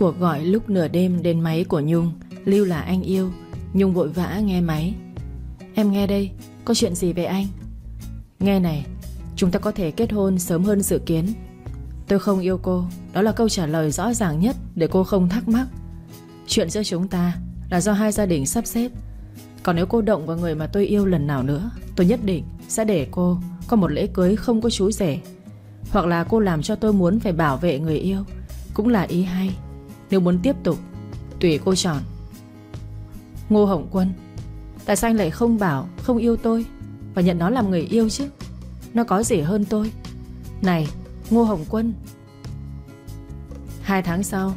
Cuộc gọi lúc nửa đêm đến máy của Nhung. Lưu là anh yêu. Nhung vội vã nghe máy. Em nghe đây, có chuyện gì về anh? Nghe này Chúng ta có thể kết hôn sớm hơn dự kiến. Tôi không yêu cô Đó là câu trả lời rõ ràng nhất Để cô không thắc mắc. Chuyện giữa chúng ta là do hai gia đình sắp xếp. Còn nếu cô động vào người mà tôi yêu lần nào nữa Tôi nhất định sẽ để cô Có một lễ cưới không có chú rể. Hoặc là cô làm cho tôi muốn phải bảo vệ người yêu. Cũng là ý hay. Nếu muốn tiếp tục, Tùy cô chọn. Ngô Hồng Quân, Tại sao anh lại không bảo, không yêu tôi Và nhận nó làm người yêu chứ? Nó có gì hơn tôi? Này, Ngô Hồng Quân. Hai tháng sau,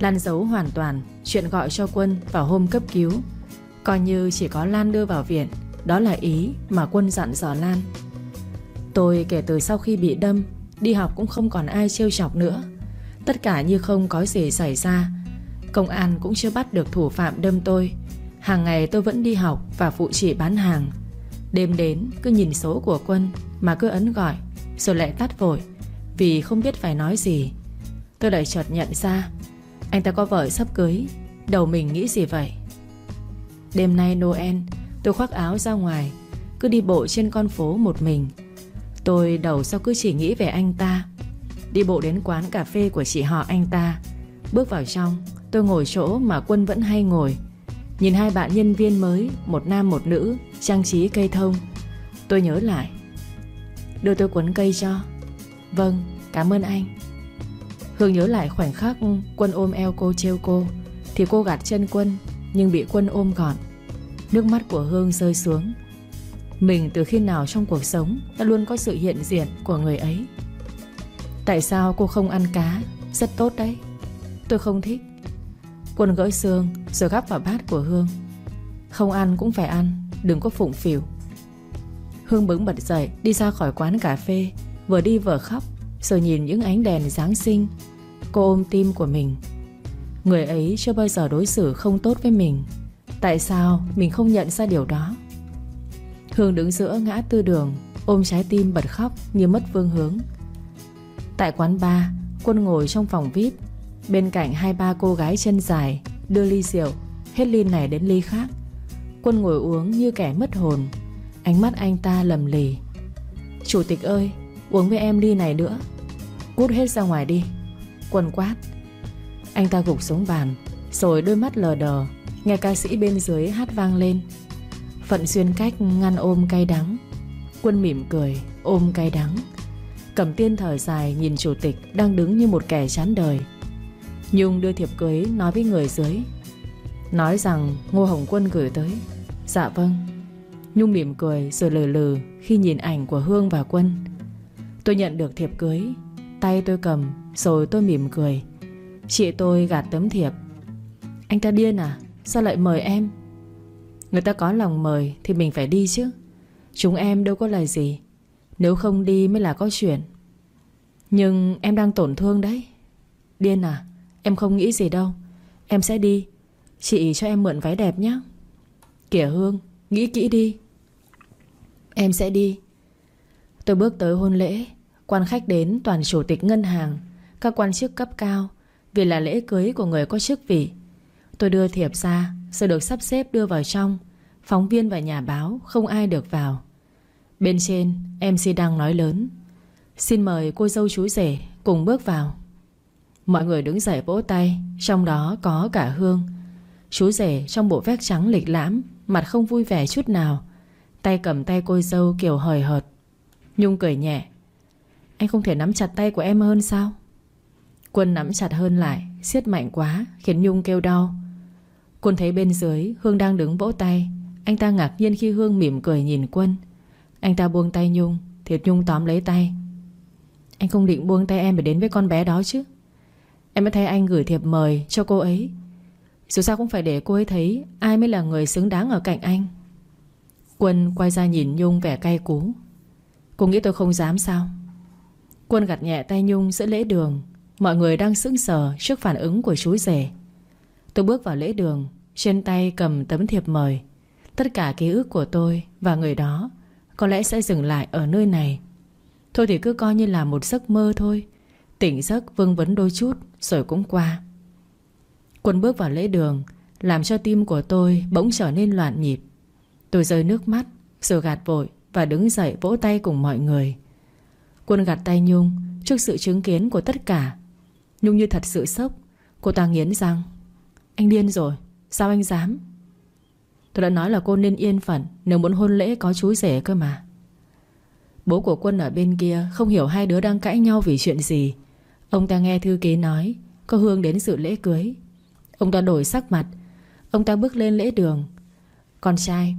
Lan giấu hoàn toàn Chuyện gọi cho Quân vào hôm cấp cứu. Coi như chỉ có Lan đưa vào viện, Đó là ý mà Quân dặn dò Lan. Tôi kể từ sau khi bị đâm, Đi học cũng không còn ai trêu chọc nữa. Tất cả như không có gì xảy ra. Công an cũng chưa bắt được thủ phạm đâm tôi. Hàng ngày tôi vẫn đi học Và phụ chị bán hàng. Đêm đến, cứ nhìn số của Quân Mà cứ ấn gọi, Rồi lại tắt vội, Vì không biết phải nói gì. Tôi lại chợt nhận ra, Anh ta có vợ sắp cưới, Đầu mình nghĩ gì vậy? Đêm nay Noel, Tôi khoác áo ra ngoài, Cứ đi bộ trên con phố một mình. Tôi đầu sau cứ chỉ nghĩ về anh ta Đi bộ đến quán cà phê của chị họ anh ta. Bước vào trong, Tôi ngồi chỗ mà Quân vẫn hay ngồi. Nhìn hai bạn nhân viên mới, Một nam một nữ, Trang trí cây thông. Tôi nhớ lại. Đưa tôi cuốn cây cho. Vâng cảm ơn anh. Hương nhớ lại khoảnh khắc Quân ôm eo cô trêu cô, Thì cô gạt chân Quân, Nhưng bị Quân ôm gọn. Nước mắt của Hương rơi xuống. Mình từ khi nào trong cuộc sống Đã luôn có sự hiện diện của người ấy? Tại sao cô không ăn cá? Rất tốt đấy. Tôi không thích. Quân gỡ xương rồi gắp vào bát của Hương. Không ăn cũng phải ăn, Đừng có phụng phỉu Hương bứng bật dậy, đi ra khỏi quán cà phê, Vừa đi vừa khóc, Rồi nhìn những ánh đèn Giáng sinh. Cô ôm tim của mình. Người ấy chưa bao giờ đối xử không tốt với mình. Tại sao mình không nhận ra điều đó? Hương đứng giữa ngã tư đường, Ôm trái tim bật khóc như mất phương hướng. Tại quán bar, Quân ngồi trong phòng VIP. Bên cạnh hai ba cô gái chân dài, Đưa ly rượu, Hết ly này đến ly khác. Quân ngồi uống như kẻ mất hồn. Ánh mắt anh ta lầm lì. Chủ tịch ơi, Uống với em ly này nữa. Cút hết ra ngoài đi. Quân quát. Anh ta gục xuống bàn, Rồi đôi mắt lờ đờ, Nghe ca sĩ bên dưới hát vang lên. Phận xuyên cách ngăn ôm cay đắng. Quân mỉm cười, Ôm cay đắng. Cầm tiên thở dài nhìn chủ tịch Đang đứng như một kẻ chán đời. Nhung đưa thiệp cưới nói với người dưới. Nói rằng Ngô Hồng Quân gửi tới. Dạ vâng. Nhung mỉm cười rồi lừ lừ Khi nhìn ảnh của Hương và Quân. Tôi nhận được thiệp cưới. Tay tôi cầm rồi tôi mỉm cười. Chị tôi gạt tấm thiệp. Anh ta điên à? Sao lại mời em? Người ta có lòng mời thì mình phải đi chứ. Chúng em đâu có lời gì. Nếu không đi mới là có chuyện. Nhưng em đang tổn thương đấy. Điên à Em không nghĩ gì đâu. Em sẽ đi. Chị cho em mượn váy đẹp nhé Kìa Hương, Nghĩ kỹ đi. Em sẽ đi. Tôi bước tới hôn lễ. Quan khách đến toàn chủ tịch ngân hàng. Các quan chức cấp cao, Vì là lễ cưới của người có chức vị. Tôi đưa thiệp ra Rồi được sắp xếp đưa vào trong. Phóng viên và nhà báo Không ai được vào. Bên trên MC đang nói lớn. Xin mời cô dâu chú rể Cùng bước vào. Mọi người đứng dậy vỗ tay, Trong đó có cả Hương. Chú rể trong bộ vest trắng lịch lãm, Mặt không vui vẻ chút nào. Tay cầm tay cô dâu kiểu hời hợt. Nhung cười nhẹ. Anh không thể nắm chặt tay của em hơn sao? Quân nắm chặt hơn lại, siết mạnh quá, Khiến Nhung kêu đau. Quân thấy bên dưới Hương đang đứng vỗ tay. Anh ta ngạc nhiên khi Hương mỉm cười nhìn Quân. Anh ta buông tay Nhung Thiệt Nhung tóm lấy tay. Anh không định buông tay em để đến với con bé đó chứ. Em mới thấy anh gửi thiệp mời cho cô ấy. Dù sao cũng phải để cô ấy thấy Ai mới là người xứng đáng ở cạnh anh. Quân quay ra nhìn Nhung vẻ cay cú. Cô nghĩ tôi không dám sao? Quân gặt nhẹ tay Nhung giữa lễ đường. Mọi người đang sững sờ Trước phản ứng của chú rể. Tôi bước vào lễ đường, Trên tay cầm tấm thiệp mời. Tất cả ký ức của tôi và người đó có lẽ sẽ dừng lại ở nơi này. Thôi thì cứ coi như là một giấc mơ thôi. Tỉnh giấc vương vấn đôi chút, Rồi cũng qua. Quân bước vào lễ đường, Làm cho tim của tôi bỗng trở nên loạn nhịp. Tôi rơi nước mắt, Rồi gạt vội Và đứng dậy vỗ tay cùng mọi người. Quân gạt tay Nhung Trước sự chứng kiến của tất cả. Nhung như thật sự sốc. Cô ta nghiến răng. Anh điên rồi, Sao anh dám? Tôi đã nói là cô nên yên phận, Nếu muốn hôn lễ có chú rể cơ mà. Bố của Quân ở bên kia Không hiểu hai đứa đang cãi nhau vì chuyện gì. Ông ta nghe thư ký nói, Có Hương đến dự lễ cưới. Ông ta đổi sắc mặt, Ông ta bước lên lễ đường. Con trai,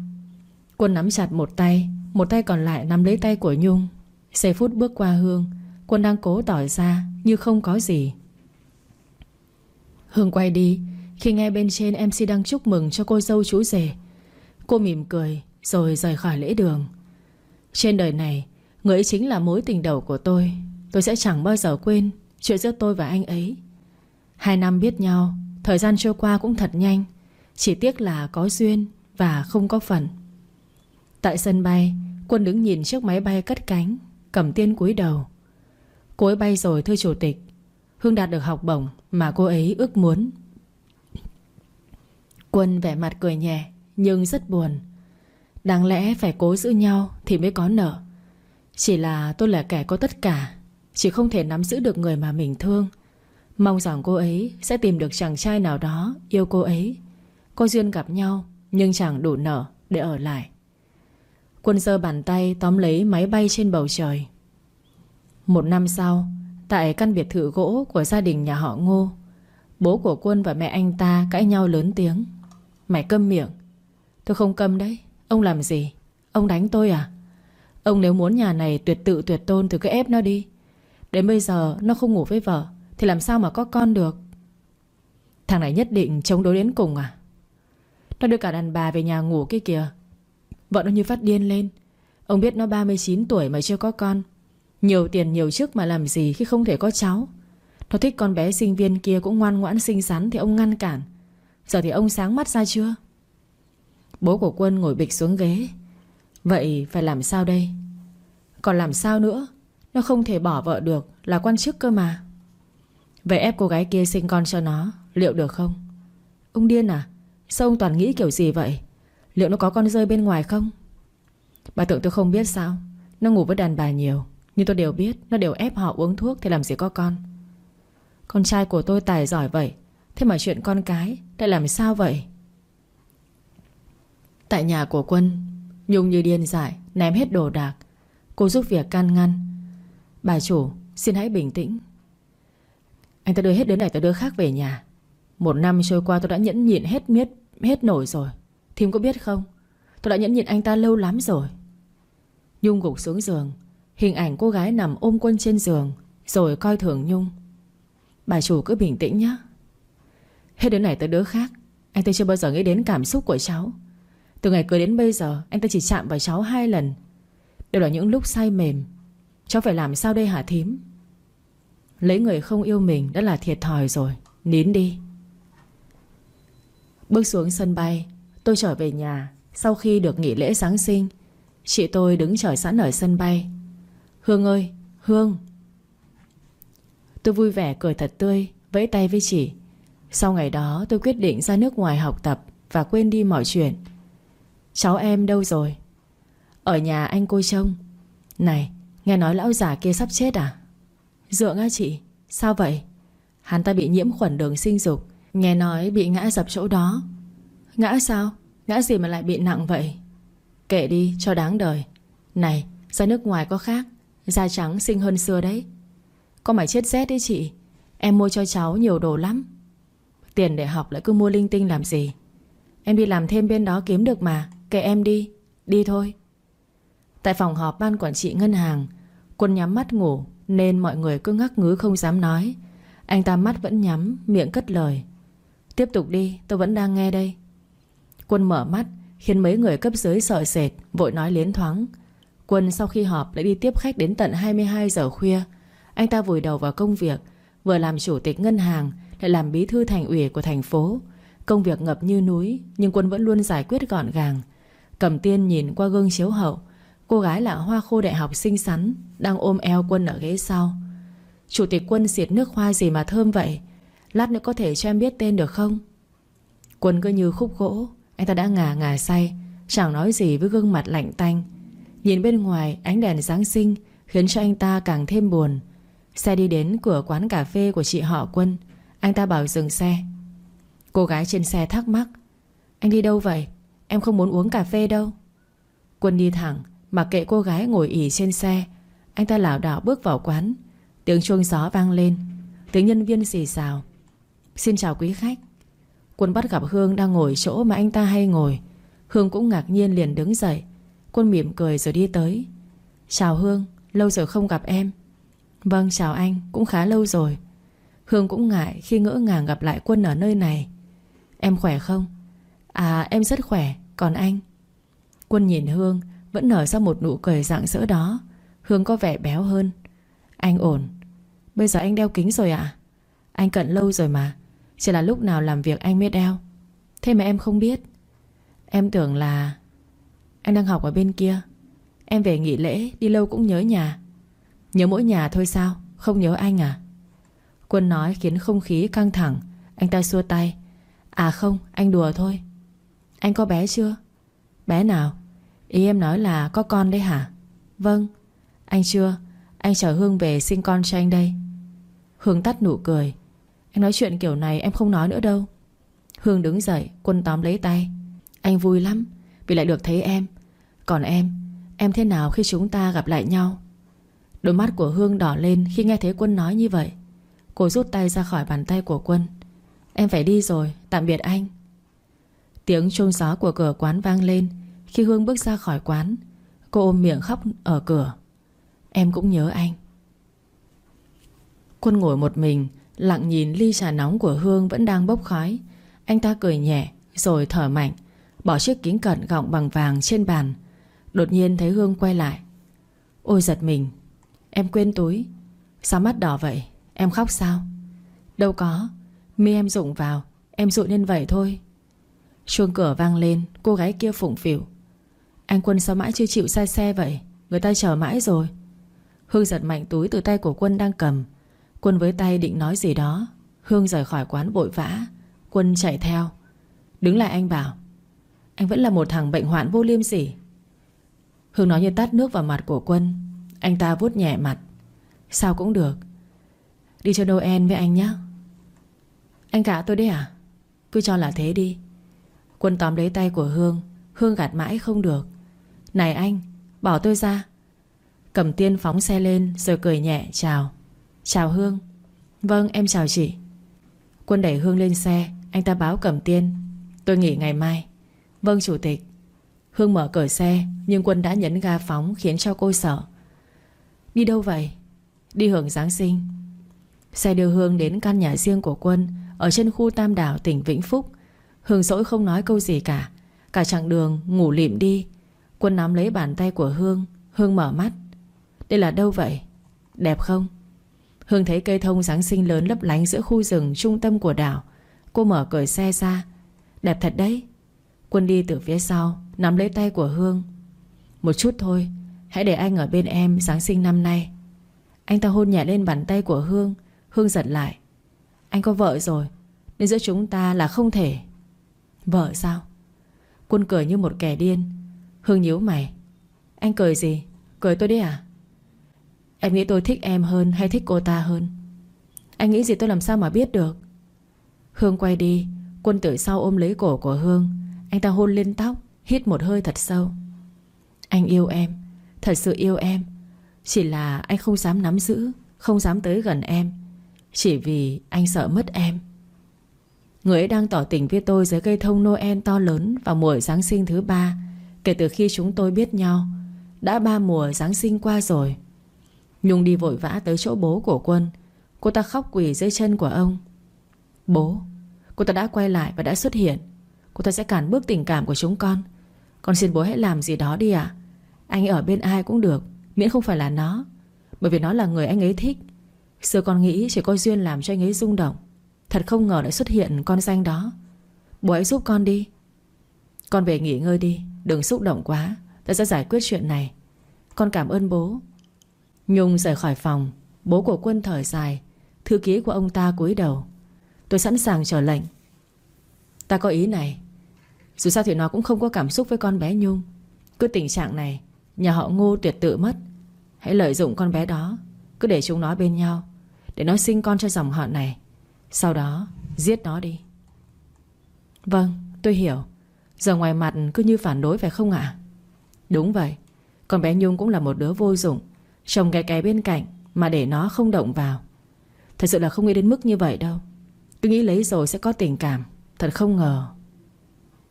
Quân nắm chặt một tay Một tay còn lại nắm lấy tay của Nhung. Giây phút bước qua Hương, Quân đang cố tỏ ra như không có gì. Hương quay đi, Khi nghe bên trên MC đang chúc mừng cho cô dâu chú rể Cô mỉm cười, Rồi rời khỏi lễ đường. Trên đời này, Người ấy chính là mối tình đầu của tôi. Tôi sẽ chẳng bao giờ quên Chuyện giữa tôi và anh ấy. Hai năm biết nhau, Thời gian trôi qua cũng thật nhanh. Chỉ tiếc là có duyên Và không có phần Tại sân bay, Quân đứng nhìn chiếc máy bay cất cánh, Cầm tiên cúi đầu. Cô ấy bay rồi thưa chủ tịch. Hương đạt được học bổng mà cô ấy ước muốn. Quân vẻ mặt cười nhẹ. Nhưng rất buồn. Đáng lẽ phải cố giữ nhau Thì mới có nợ. Chỉ là tôi là kẻ có tất cả, Chỉ không thể nắm giữ được người mà mình thương. Mong rằng cô ấy sẽ tìm được chàng trai nào đó Yêu cô ấy. Có duyên gặp nhau, Nhưng chẳng đủ nợ để ở lại. Quân giơ bàn tay tóm lấy máy bay trên bầu trời. Một năm sau, Tại căn biệt thự gỗ của gia đình nhà họ Ngô, Bố của Quân và mẹ anh ta cãi nhau lớn tiếng. Mày câm miệng Tôi không câm đấy. Ông làm gì? Ông đánh tôi à? Ông nếu muốn nhà này tuyệt tự, tuyệt tôn Thì cứ ép nó đi. Đến bây giờ nó không ngủ với vợ, Thì làm sao mà có con được? Thằng này nhất định chống đối đến cùng à? Nó đưa cả đàn bà về nhà ngủ kia kìa. Vợ nó như phát điên lên. Ông biết nó 39 tuổi mà chưa có con. Nhiều tiền nhiều chức mà làm gì khi không thể có cháu? Nó thích con bé sinh viên kia cũng ngoan ngoãn xinh xắn Thì ông ngăn cản. Giờ thì ông sáng mắt ra chưa? Bố của Quân ngồi bịch xuống ghế. Vậy phải làm sao đây? Còn làm sao nữa? Nó không thể bỏ vợ được, Là quan chức cơ mà. Vậy ép cô gái kia sinh con cho nó, Liệu được không? Ông điên à Sao ông toàn nghĩ kiểu gì vậy? Liệu nó có con rơi bên ngoài không? Bà tưởng tôi không biết sao. Nó ngủ với đàn bà nhiều. Nhưng tôi đều biết, Nó đều ép họ uống thuốc Thì làm gì có con. Con trai của tôi tài giỏi vậy, Thế mà chuyện con cái Lại làm sao vậy? Tại nhà của quân, Nhung như điên dại, Ném hết đồ đạc. Cô giúp việc can ngăn. Bà chủ, xin hãy bình tĩnh. Anh ta đưa hết đứa này tới đứa khác về nhà. Một năm trôi qua tôi đã nhẫn nhịn hết miết, Hết nổi rồi. Thím có biết không? Tôi đã nhẫn nhịn anh ta lâu lắm rồi. Nhung gục xuống giường. Hình ảnh cô gái nằm ôm quân trên giường, Rồi coi thường Nhung. Bà chủ cứ bình tĩnh nhé Hết đứa này tới đứa khác. Anh ta chưa bao giờ nghĩ đến cảm xúc của cháu. Từ ngày cưới đến bây giờ, Anh ta chỉ chạm vào cháu hai lần. Đều là những lúc say mềm. Cháu phải làm sao đây hả thím? Lấy người không yêu mình đã là thiệt thòi rồi. Nín đi. Bước xuống sân bay, Tôi trở về nhà. Sau khi được nghỉ lễ Giáng sinh, Chị tôi đứng chờ sẵn ở sân bay. Hương ơi, Hương. Tôi vui vẻ cười thật tươi, Vẫy tay với chị. Sau ngày đó, tôi quyết định ra nước ngoài học tập Và quên đi mọi chuyện. Cháu em đâu rồi? Ở nhà anh cô trông. Này, nghe nói lão già kia sắp chết à? Dượng á chị, Sao vậy? Hắn ta bị nhiễm khuẩn đường sinh dục, Nghe nói bị ngã dập chỗ đó. Ngã sao? Ngã gì mà lại bị nặng vậy? Kệ đi, cho đáng đời. Này, ra nước ngoài có khác, Da trắng xinh hơn xưa đấy. Có mày chết rét đấy chị, Em mua cho cháu nhiều đồ lắm. Tiền để học lại cứ mua linh tinh làm gì? Em đi làm thêm bên đó kiếm được mà. Kệ em đi Đi thôi. Tại phòng họp ban quản trị ngân hàng, Quân nhắm mắt ngủ Nên mọi người cứ ngắc ngứ không dám nói. Anh ta mắt vẫn nhắm, Miệng cất lời. Tiếp tục đi, tôi vẫn đang nghe đây. Quân mở mắt, Khiến mấy người cấp dưới sợ sệt, Vội nói liến thoáng. Quân sau khi họp lại đi tiếp khách đến tận 22 giờ khuya. Anh ta vùi đầu vào công việc, Vừa làm chủ tịch ngân hàng, Lại làm bí thư thành ủy của thành phố. Công việc ngập như núi, Nhưng Quân vẫn luôn giải quyết gọn gàng. Cầm tiên nhìn qua gương chiếu hậu. Cô gái là hoa khô đại học xinh xắn, Đang ôm eo Quân ở ghế sau. Chủ tịch Quân xịt nước hoa gì mà thơm vậy? Lát nữa có thể cho em biết tên được không? Quân cứ như khúc gỗ, Anh ta đã ngả ngả say, Chẳng nói gì với gương mặt lạnh tanh. Nhìn bên ngoài, ánh đèn Giáng sinh, Khiến cho anh ta càng thêm buồn. Xe đi đến cửa quán cà phê của chị họ Quân. Anh ta bảo dừng xe. Cô gái trên xe thắc mắc, Anh đi đâu vậy? Em không muốn uống cà phê đâu. Quân đi thẳng, Mặc kệ cô gái ngồi ỉ trên xe. Anh ta lảo đảo bước vào quán. Tiếng chuông gió vang lên. Tiếng nhân viên xì xào. Xin chào quý khách. Quân bắt gặp Hương đang ngồi chỗ mà anh ta hay ngồi. Hương cũng ngạc nhiên liền đứng dậy. Quân mỉm cười rồi đi tới. Chào Hương, Lâu rồi không gặp em. Vâng chào anh, Cũng khá lâu rồi. Hương cũng ngại khi ngỡ ngàng gặp lại Quân ở nơi này. Em khỏe không? À em rất khỏe. Còn anh? Quân nhìn Hương, Vẫn nở ra một nụ cười rạng rỡ đó. Hương có vẻ béo hơn. Anh ổn. Bây giờ anh đeo kính rồi ạ. À? Anh cận lâu rồi mà. Chỉ là lúc nào làm việc anh mới đeo. Thế mà em không biết. Em tưởng là Anh đang học ở bên kia. Em về nghỉ lễ, đi lâu cũng nhớ nhà. Nhớ mỗi nhà thôi sao? Không nhớ anh à? Quân nói khiến không khí căng thẳng. Anh ta xua tay. À không, anh đùa thôi. Anh có bé chưa? Bé nào? Ý em nói là có con đấy hả? Vâng. Anh chưa? Anh chờ Hương về sinh con cho anh đây. Hương tắt nụ cười. Anh nói chuyện kiểu này em không nói nữa đâu. Hương đứng dậy, Quân tóm lấy tay. Anh vui lắm, Vì lại được thấy em. Còn em Em thế nào khi chúng ta gặp lại nhau? Đôi mắt của Hương đỏ lên khi nghe thấy Quân nói như vậy. Cô rút tay ra khỏi bàn tay của Quân. Em phải đi rồi, Tạm biệt anh. Tiếng chuông gió của cửa quán vang lên. Khi Hương bước ra khỏi quán, Cô ôm miệng khóc ở cửa. Em cũng nhớ anh. Quân ngồi một mình, Lặng nhìn ly trà nóng của Hương vẫn đang bốc khói. Anh ta cười nhẹ, Rồi thở mạnh, Bỏ chiếc kính cận gọng bằng vàng trên bàn. Đột nhiên thấy Hương quay lại. Ôi giật mình, Em quên túi. Sao mắt đỏ vậy? Em khóc sao? Đâu có, Mi em rụng vào, Em rụi nên vậy thôi. Chuông cửa vang lên, Cô gái kia phụng phỉu Anh Quân sao mãi chưa chịu sai xe vậy? Người ta chờ mãi rồi. Hương giật mạnh túi từ tay của Quân đang cầm. Quân với tay định nói gì đó. Hương rời khỏi quán vội vã. Quân chạy theo. Đứng lại anh bảo, Anh vẫn là một thằng bệnh hoạn vô liêm sỉ. Hương nói như tắt nước vào mặt của Quân. Anh ta vuốt nhẹ mặt. Sao cũng được. Đi cho Noel với anh nhé Anh cả tôi đấy à? Cứ cho là thế đi. Quân tóm lấy tay của Hương. Hương gạt mãi không được. Này anh, Bỏ tôi ra. Cầm tiên phóng xe lên, Rồi cười nhẹ, chào. Chào Hương. Vâng em chào chị. Quân đẩy Hương lên xe, Anh ta báo cầm tiên. Tôi nghỉ ngày mai. Vâng chủ tịch. Hương mở cửa xe, Nhưng Quân đã nhấn ga phóng khiến cho cô sợ. Đi đâu vậy? Đi hưởng Giáng sinh. Xe đưa Hương đến căn nhà riêng của Quân, Ở trên khu Tam Đảo, tỉnh Vĩnh Phúc. Hương dỗi không nói câu gì cả. Cả chặng đường ngủ lịm đi. Quân nắm lấy bàn tay của Hương. Hương mở mắt. Đây là đâu vậy? Đẹp không? Hương thấy cây thông Giáng sinh lớn lấp lánh giữa khu rừng trung tâm của đảo. Cô mở cửa xe ra. Đẹp thật đấy. Quân đi từ phía sau, Nắm lấy tay của Hương. Một chút thôi, Hãy để anh ở bên em Giáng sinh năm nay. Anh ta hôn nhẹ lên bàn tay của Hương. Hương giật lại. Anh có vợ rồi, Nên giữa chúng ta là không thể. Vợ sao? Quân cười như một kẻ điên. Hương nhíu mày. Anh cười gì? Cười tôi đi à? Em nghĩ tôi thích em hơn hay thích cô ta hơn? Anh nghĩ gì tôi làm sao mà biết được? Hương quay đi. Quân từ sau ôm lấy cổ của Hương. Anh ta hôn lên tóc, Hít một hơi thật sâu. Anh yêu em. Thật sự yêu em. Chỉ là anh không dám nắm giữ, Không dám tới gần em. Chỉ vì anh sợ mất em. Người ấy đang tỏ tình với tôi dưới cây thông Noel to lớn vào mùa Giáng sinh thứ ba, Kể từ khi chúng tôi biết nhau. Đã ba mùa Giáng sinh qua rồi. Nhung đi vội vã tới chỗ bố của Quân. Cô ta khóc quỳ dưới chân của ông. Bố, Cô ta đã quay lại và đã xuất hiện. Cô ta sẽ cản bước tình cảm của chúng con. Con xin bố hãy làm gì đó đi ạ. Anh ở bên ai cũng được, Miễn không phải là nó. Bởi vì nó là người anh ấy thích. Xưa con nghĩ chỉ có duyên làm cho anh ấy rung động. Thật không ngờ lại xuất hiện con danh đó. Bố ấy giúp con đi. Con về nghỉ ngơi đi, Đừng xúc động quá. Ta sẽ giải quyết chuyện này. Con cảm ơn bố. Nhung rời khỏi phòng. Bố của Quân thở dài. Thư ký của ông ta cúi đầu. Tôi sẵn sàng chờ lệnh. Ta có ý này. Dù sao thì nó cũng không có cảm xúc với con bé Nhung. Cứ tình trạng này, Nhà họ ngô tuyệt tự mất. Hãy lợi dụng con bé đó. Cứ để chúng nó bên nhau. Để nó sinh con cho dòng họ này. Sau đó, giết nó đi. Vâng tôi hiểu. Giờ ngoài mặt cứ như phản đối phải không ạ? Đúng vậy. Con bé Nhung cũng là một đứa vô dụng. Chồng cái cái bên cạnh Mà để nó không động vào. Thật sự là không nghĩ đến mức như vậy đâu. Cứ nghĩ lấy rồi sẽ có tình cảm. Thật không ngờ.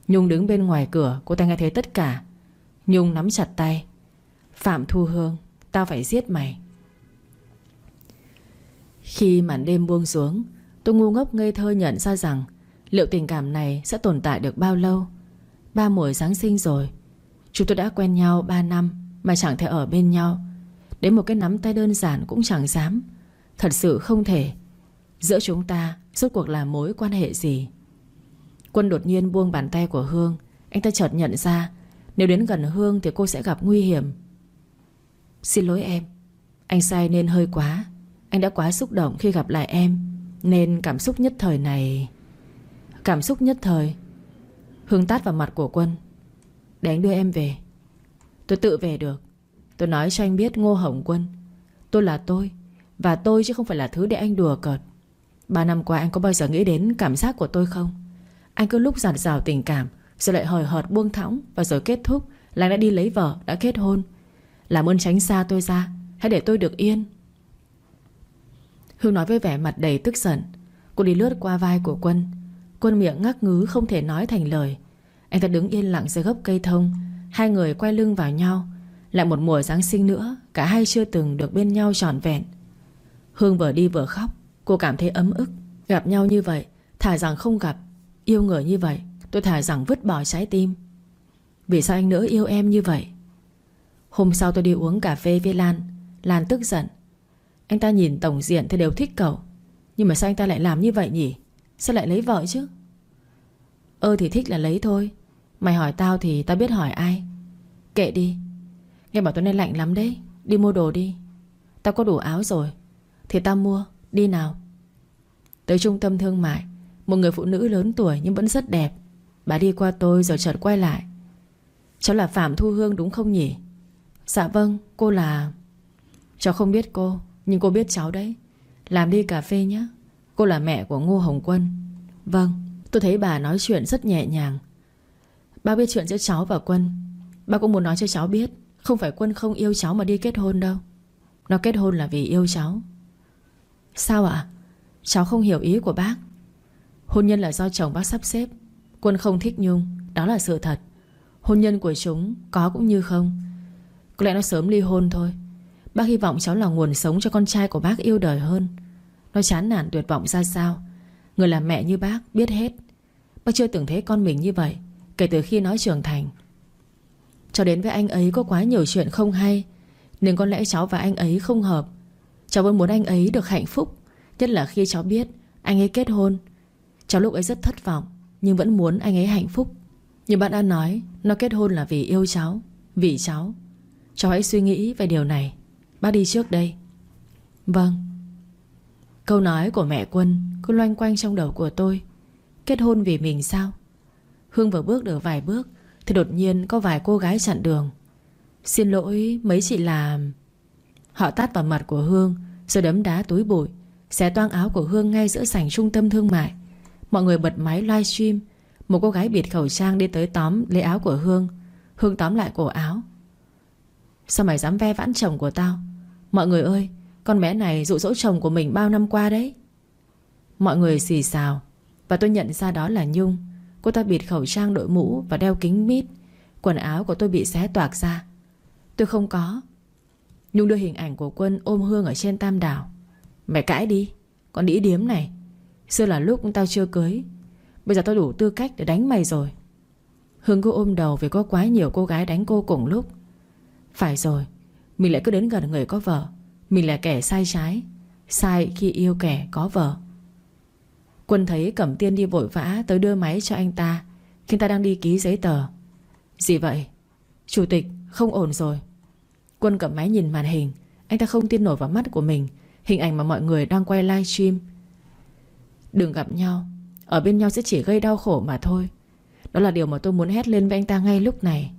Nhung đứng bên ngoài cửa, Cô ta nghe thấy tất cả. Nhung nắm chặt tay. Phạm Thu Hương, Tao phải giết mày. Khi màn đêm buông xuống Tôi ngu ngốc ngây thơ nhận ra rằng Liệu tình cảm này sẽ tồn tại được bao lâu? Ba mùa Giáng sinh rồi. Chúng tôi đã quen nhau 3 năm Mà chẳng thể ở bên nhau. Đến một cái nắm tay đơn giản cũng chẳng dám. Thật sự không thể. Giữa chúng ta Rốt cuộc là mối quan hệ gì? Quân đột nhiên buông bàn tay của Hương. Anh ta chợt nhận ra Nếu đến gần Hương thì cô sẽ gặp nguy hiểm. Xin lỗi em. Anh sai nên hơi quá. Anh đã quá xúc động khi gặp lại em. Nên cảm xúc nhất thời này, Cảm xúc nhất thời, Hương tát vào mặt của Quân. Để anh đưa em về. Tôi tự về được. Tôi nói cho anh biết Ngô Hồng Quân, Tôi là tôi, Và tôi chứ không phải là thứ để anh đùa cợt. Ba năm qua anh có bao giờ nghĩ đến cảm giác của tôi không? Anh cứ lúc giạt rào tình cảm, Rồi lại hời hợt buông thõng, Và rồi kết thúc, là đã đi lấy vợ, Đã kết hôn. Làm ơn tránh xa tôi ra, Hãy để tôi được yên. Hương nói với vẻ mặt đầy tức giận. Cô đi lướt qua vai của Quân. Quân miệng ngắc ngứ không thể nói thành lời. Anh ta đứng yên lặng dưới gốc cây thông. Hai người quay lưng vào nhau. Lại một mùa Giáng sinh nữa, Cả hai chưa từng được bên nhau trọn vẹn. Hương vừa đi vừa khóc. Cô cảm thấy ấm ức. Gặp nhau như vậy, Thả rằng không gặp, Yêu người như vậy, Tôi thả rằng vứt bỏ trái tim. Vì sao anh nỡ yêu em như vậy? Hôm sau tôi đi uống cà phê với Lan. Lan tức giận. Anh ta nhìn tổng diện thì đều thích cậu. Nhưng mà sao anh ta lại làm như vậy nhỉ? Sao lại lấy vợ chứ? Ơ thì thích là lấy thôi. Mày hỏi tao thì tao biết hỏi ai. Kệ đi. Nghe bảo tối nay lạnh lắm đấy. Đi mua đồ đi. Tao có đủ áo rồi. Thì tao mua. Đi nào. Tới trung tâm thương mại, Một người phụ nữ lớn tuổi nhưng vẫn rất đẹp. Bà đi qua tôi rồi chợt quay lại. Cháu là Phạm Thu Hương đúng không nhỉ? Dạ vâng cô là Cháu không biết cô. Nhưng cô biết cháu đấy. Làm đi cà phê nhé. Cô là mẹ của Ngô Hồng Quân. Vâng tôi thấy bà nói chuyện rất nhẹ nhàng. Ba biết chuyện giữa cháu và Quân. Ba cũng muốn nói cho cháu biết, Không phải Quân không yêu cháu mà đi kết hôn đâu. Nó kết hôn là vì yêu cháu. Sao ạ? Cháu không hiểu ý của bác. Hôn nhân là do chồng bác sắp xếp. Quân không thích Nhung, Đó là sự thật. Hôn nhân của chúng có cũng như không. Có lẽ nó sớm ly hôn thôi. Bác hy vọng cháu là nguồn sống cho con trai của bác yêu đời hơn. Nó chán nản tuyệt vọng ra sao? Người làm mẹ như bác biết hết. Bác chưa từng thấy con mình như vậy, Kể từ khi nó trưởng thành. Cho đến với anh ấy có quá nhiều chuyện không hay Nên có lẽ cháu và anh ấy không hợp. Cháu vẫn muốn anh ấy được hạnh phúc, Nhất là khi cháu biết Anh ấy kết hôn. Cháu lúc ấy rất thất vọng, Nhưng vẫn muốn anh ấy hạnh phúc. Như bạn đã nói, Nó kết hôn là vì yêu cháu, Vì cháu. Cháu hãy suy nghĩ về điều này. Bác đi trước đây. Vâng. Câu nói của mẹ Quân Cứ loanh quanh trong đầu của tôi. Kết hôn vì mình sao? Hương vừa bước được vài bước Thì đột nhiên có vài cô gái chặn đường. Xin lỗi, mấy chị làm. Họ tát vào mặt của Hương Rồi đấm đá túi bụi, Xé toang áo của Hương ngay giữa sảnh trung tâm thương mại. Mọi người bật máy livestream. Một cô gái bịt khẩu trang đi tới tóm Lấy áo của Hương. Hương tóm lại cổ áo. Sao mày dám ve vãn chồng của tao? Mọi người ơi, Con bé này dụ dỗ chồng của mình bao năm qua đấy. Mọi người xì xào, Và tôi nhận ra đó là Nhung. Cô ta bịt khẩu trang đội mũ và đeo kính mít. Quần áo của tôi bị xé toạc ra. Tôi không có. Nhung đưa hình ảnh của Quân ôm Hương ở trên tam đảo. Mày cãi đi, Con đĩ điếm này. Xưa là lúc tao chưa cưới. Bây giờ tao đủ tư cách để đánh mày rồi. Hương cô ôm đầu vì có quá nhiều cô gái đánh cô cùng lúc. Phải rồi, Mình lại cứ đến gần người có vợ. Mình là kẻ sai trái, Sai khi yêu kẻ có vợ. Quân thấy Cẩm Tiên đi vội vã Tới đưa máy cho anh ta. Khi ta đang đi ký giấy tờ. Gì vậy? Chủ tịch, không ổn rồi. Quân cầm máy nhìn màn hình. Anh ta không tin nổi vào mắt của mình. Hình ảnh mà mọi người đang quay live stream Đừng gặp nhau. Ở bên nhau sẽ chỉ gây đau khổ mà thôi. Đó là điều mà tôi muốn hét lên với anh ta ngay lúc này.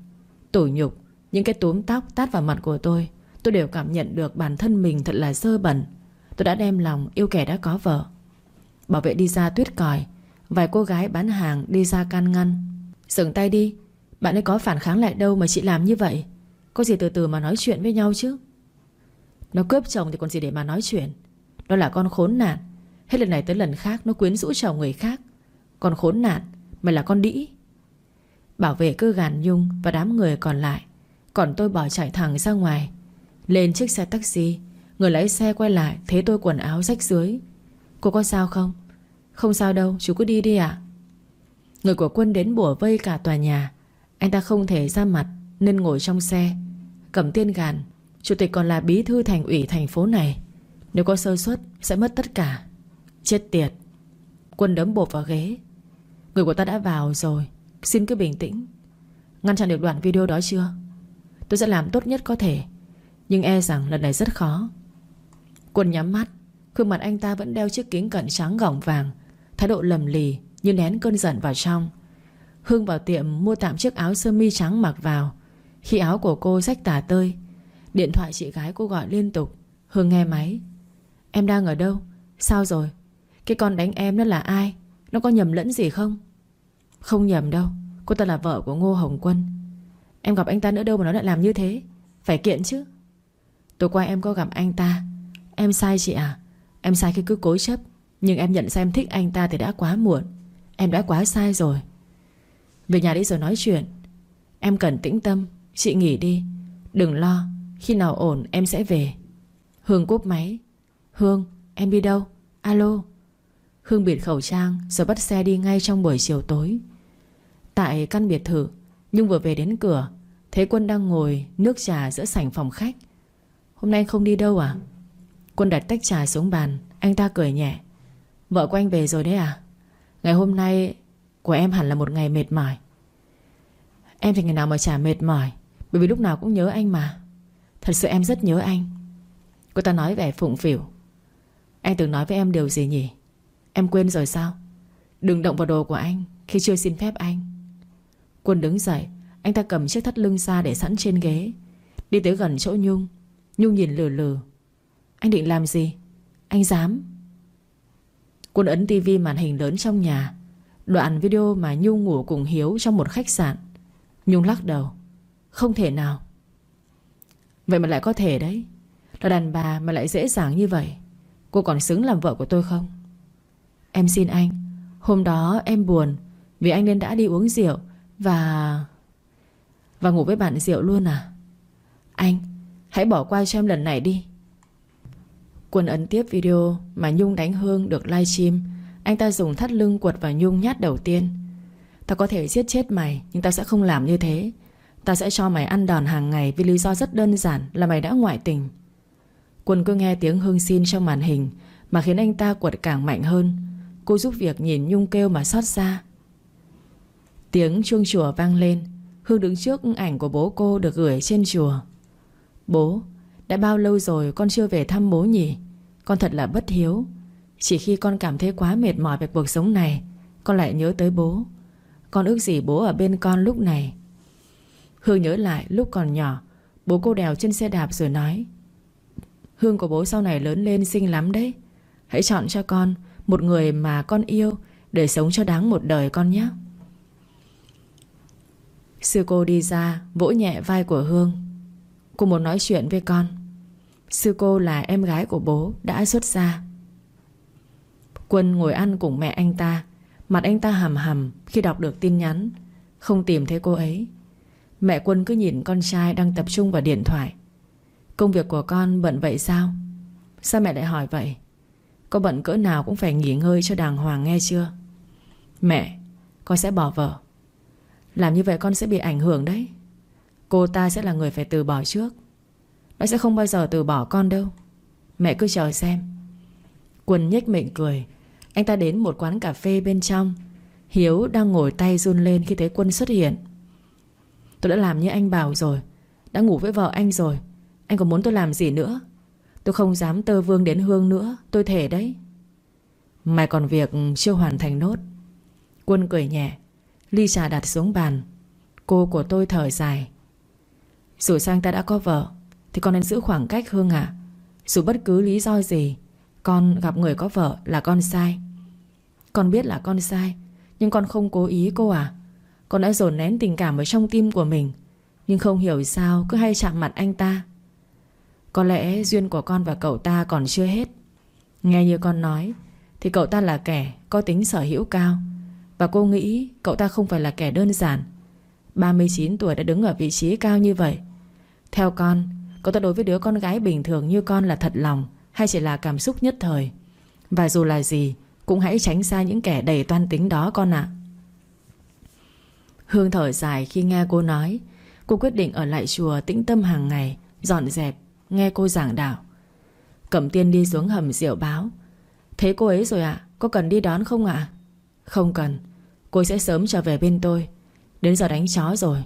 Tủi nhục. Những cái túm tóc tát vào mặt của tôi Tôi đều cảm nhận được bản thân mình thật là sơ bẩn. Tôi đã đem lòng yêu kẻ đã có vợ. Bảo vệ đi ra tuyết còi, Vài cô gái bán hàng đi ra can ngăn. Dừng tay đi, Bạn ấy có phản kháng lại đâu mà chị làm như vậy? Có gì từ từ mà nói chuyện với nhau chứ? Nó cướp chồng thì còn gì để mà nói chuyện. Đó là con khốn nạn, Hết lần này tới lần khác nó quyến rũ chồng người khác. Con khốn nạn Mày là con đĩ. Bảo vệ cứ gàn nhung và đám người còn lại còn tôi bỏ chạy thẳng ra ngoài. Lên chiếc xe taxi, Người lái xe quay lại Thấy tôi quần áo rách dưới. Cô có sao không? Không sao đâu, chú cứ đi đi ạ. Người của quân đến bùa vây cả tòa nhà. Anh ta không thể ra mặt, Nên ngồi trong xe. Cầm tiên gàn, Chủ tịch còn là bí thư thành ủy thành phố này. Nếu có sơ suất, sẽ mất tất cả. Chết tiệt. Quân đấm bột vào ghế. Người của ta đã vào rồi, Xin cứ bình tĩnh. Ngăn chặn được đoạn video đó chưa? Tôi sẽ làm tốt nhất có thể. Nhưng e rằng lần này rất khó. Quân nhắm mắt. Khuôn mặt anh ta vẫn đeo chiếc kính cận trắng gỏng vàng. Thái độ lầm lì Như nén cơn giận vào trong. Hương vào tiệm mua tạm chiếc áo sơ mi trắng mặc vào. Khi áo của cô rách tả tơi, Điện thoại chị gái cô gọi liên tục. Hương nghe máy. Em đang ở đâu? Sao rồi? Cái con đánh em nó là ai? Nó có nhầm lẫn gì không? Không nhầm đâu. Cô ta là vợ của Ngô Hồng Quân. Em gặp anh ta nữa đâu mà nó lại làm như thế. Phải kiện chứ. Tối qua em có gặp anh ta. Em sai chị à? Em sai khi cứ cố chấp. Nhưng em nhận ra em thích anh ta thì đã quá muộn. Em đã quá sai rồi. Về nhà đi rồi nói chuyện. Em cần tĩnh tâm. Chị nghỉ đi. Đừng lo. Khi nào ổn, em sẽ về. Hương cúp máy. Hương, em đi đâu? Alo. Hương biệt khẩu trang, Rồi bắt xe đi ngay trong buổi chiều tối. Tại căn biệt thự nhưng vừa về đến cửa, Thấy Quân đang ngồi nước trà giữa sảnh phòng khách. Hôm nay anh không đi đâu à? Quân đặt tách trà xuống bàn, Anh ta cười nhẹ. Vợ của anh về rồi đấy à? Ngày hôm nay của em hẳn là một ngày mệt mỏi. Em thì ngày nào mà chả mệt mỏi, Bởi vì lúc nào cũng nhớ anh mà. Thật sự em rất nhớ anh. Cô ta nói vẻ phụng phỉu Anh từng nói với em điều gì nhỉ? Em quên rồi sao? Đừng động vào đồ của anh Khi chưa xin phép anh. Quân đứng dậy, Anh ta cầm chiếc thắt lưng ra để sẵn trên ghế. Đi tới gần chỗ Nhung Nhung nhìn lừ lừ. Anh định làm gì? Anh dám? Quân ấn tivi màn hình lớn trong nhà. Đoạn video mà Nhung ngủ cùng Hiếu Trong một khách sạn. Nhung lắc đầu. Không thể nào. Vậy mà lại có thể đấy. Là đàn bà mà lại dễ dàng như vậy. Cô còn xứng làm vợ của tôi không? Em xin anh, Hôm đó em buồn Vì anh nên đã đi uống rượu và... Và ngủ với bạn rượu luôn à? Anh, Hãy bỏ qua cho em lần này đi. Quân ấn tiếp video Mà Nhung đánh Hương được live stream Anh ta dùng thắt lưng quật vào Nhung nhát đầu tiên. Ta có thể giết chết mày, Nhưng ta sẽ không làm như thế. Ta sẽ cho mày ăn đòn hàng ngày Vì lý do rất đơn giản là mày đã ngoại tình. Quân cứ nghe tiếng Hương xin trong màn hình Mà khiến anh ta quật càng mạnh hơn. Cô giúp việc nhìn Nhung kêu mà xót xa. Tiếng chuông chùa vang lên. Hương đứng trước ảnh của bố cô được gửi trên chùa. Bố, Đã bao lâu rồi con chưa về thăm bố nhỉ? Con thật là bất hiếu. Chỉ khi con cảm thấy quá mệt mỏi về cuộc sống này, Con lại nhớ tới bố. Con ước gì bố ở bên con lúc này. Hương nhớ lại lúc còn nhỏ, Bố cô đèo trên xe đạp rồi nói, Hương của bố sau này lớn lên xinh lắm đấy. Hãy chọn cho con Một người mà con yêu Để sống cho đáng một đời con nhé. Sư cô đi ra, Vỗ nhẹ vai của Hương. Cô muốn nói chuyện với con. Sư cô là em gái của bố, Đã xuất ra Quân ngồi ăn cùng mẹ anh ta. Mặt anh ta hầm hầm Khi đọc được tin nhắn. Không tìm thấy cô ấy. Mẹ Quân cứ nhìn con trai đang tập trung vào điện thoại. Công việc của con bận vậy sao? Sao mẹ lại hỏi vậy? Có bận cỡ nào cũng phải nghỉ ngơi cho đàng hoàng nghe chưa? Mẹ, Con sẽ bỏ vợ. Làm như vậy con sẽ bị ảnh hưởng đấy. Cô ta sẽ là người phải từ bỏ trước. Nó sẽ không bao giờ từ bỏ con đâu. Mẹ cứ chờ xem. Quân nhếch miệng cười. Anh ta đến một quán cà phê bên trong. Hiếu đang ngồi tay run lên khi thấy Quân xuất hiện. Tôi đã làm như anh bảo rồi. Đã ngủ với vợ anh rồi. Anh còn muốn tôi làm gì nữa? Tôi không dám tơ vương đến Hương nữa. Tôi thể đấy. Mày còn việc chưa hoàn thành nốt. Quân cười nhẹ. Ly trà đặt xuống bàn. Cô của tôi thở dài. Dù sang ta đã có vợ, Thì con nên giữ khoảng cách Hương ạ. Dù bất cứ lý do gì, Con gặp người có vợ là con sai. Con biết là con sai, Nhưng con không cố ý cô à Con đã dồn nén tình cảm ở trong tim của mình, Nhưng không hiểu sao cứ hay chạm mặt anh ta. Có lẽ duyên của con và cậu ta còn chưa hết. Nghe như con nói, Thì cậu ta là kẻ có tính sở hữu cao. Và cô nghĩ cậu ta không phải là kẻ đơn giản. 39 tuổi đã đứng ở vị trí cao như vậy. Theo con, Cậu ta đối với đứa con gái bình thường như con là thật lòng Hay chỉ là cảm xúc nhất thời? Và dù là gì, Cũng hãy tránh xa những kẻ đầy toan tính đó con ạ. Hương thở dài khi nghe cô nói. Cô quyết định ở lại chùa tĩnh tâm hàng ngày, Dọn dẹp, Nghe cô giảng đạo. Cẩm tiên đi xuống hầm rượu báo. Thấy cô ấy rồi ạ, Có cần đi đón không ạ? Không cần, Cô sẽ sớm trở về bên tôi. Đến giờ đánh chó rồi.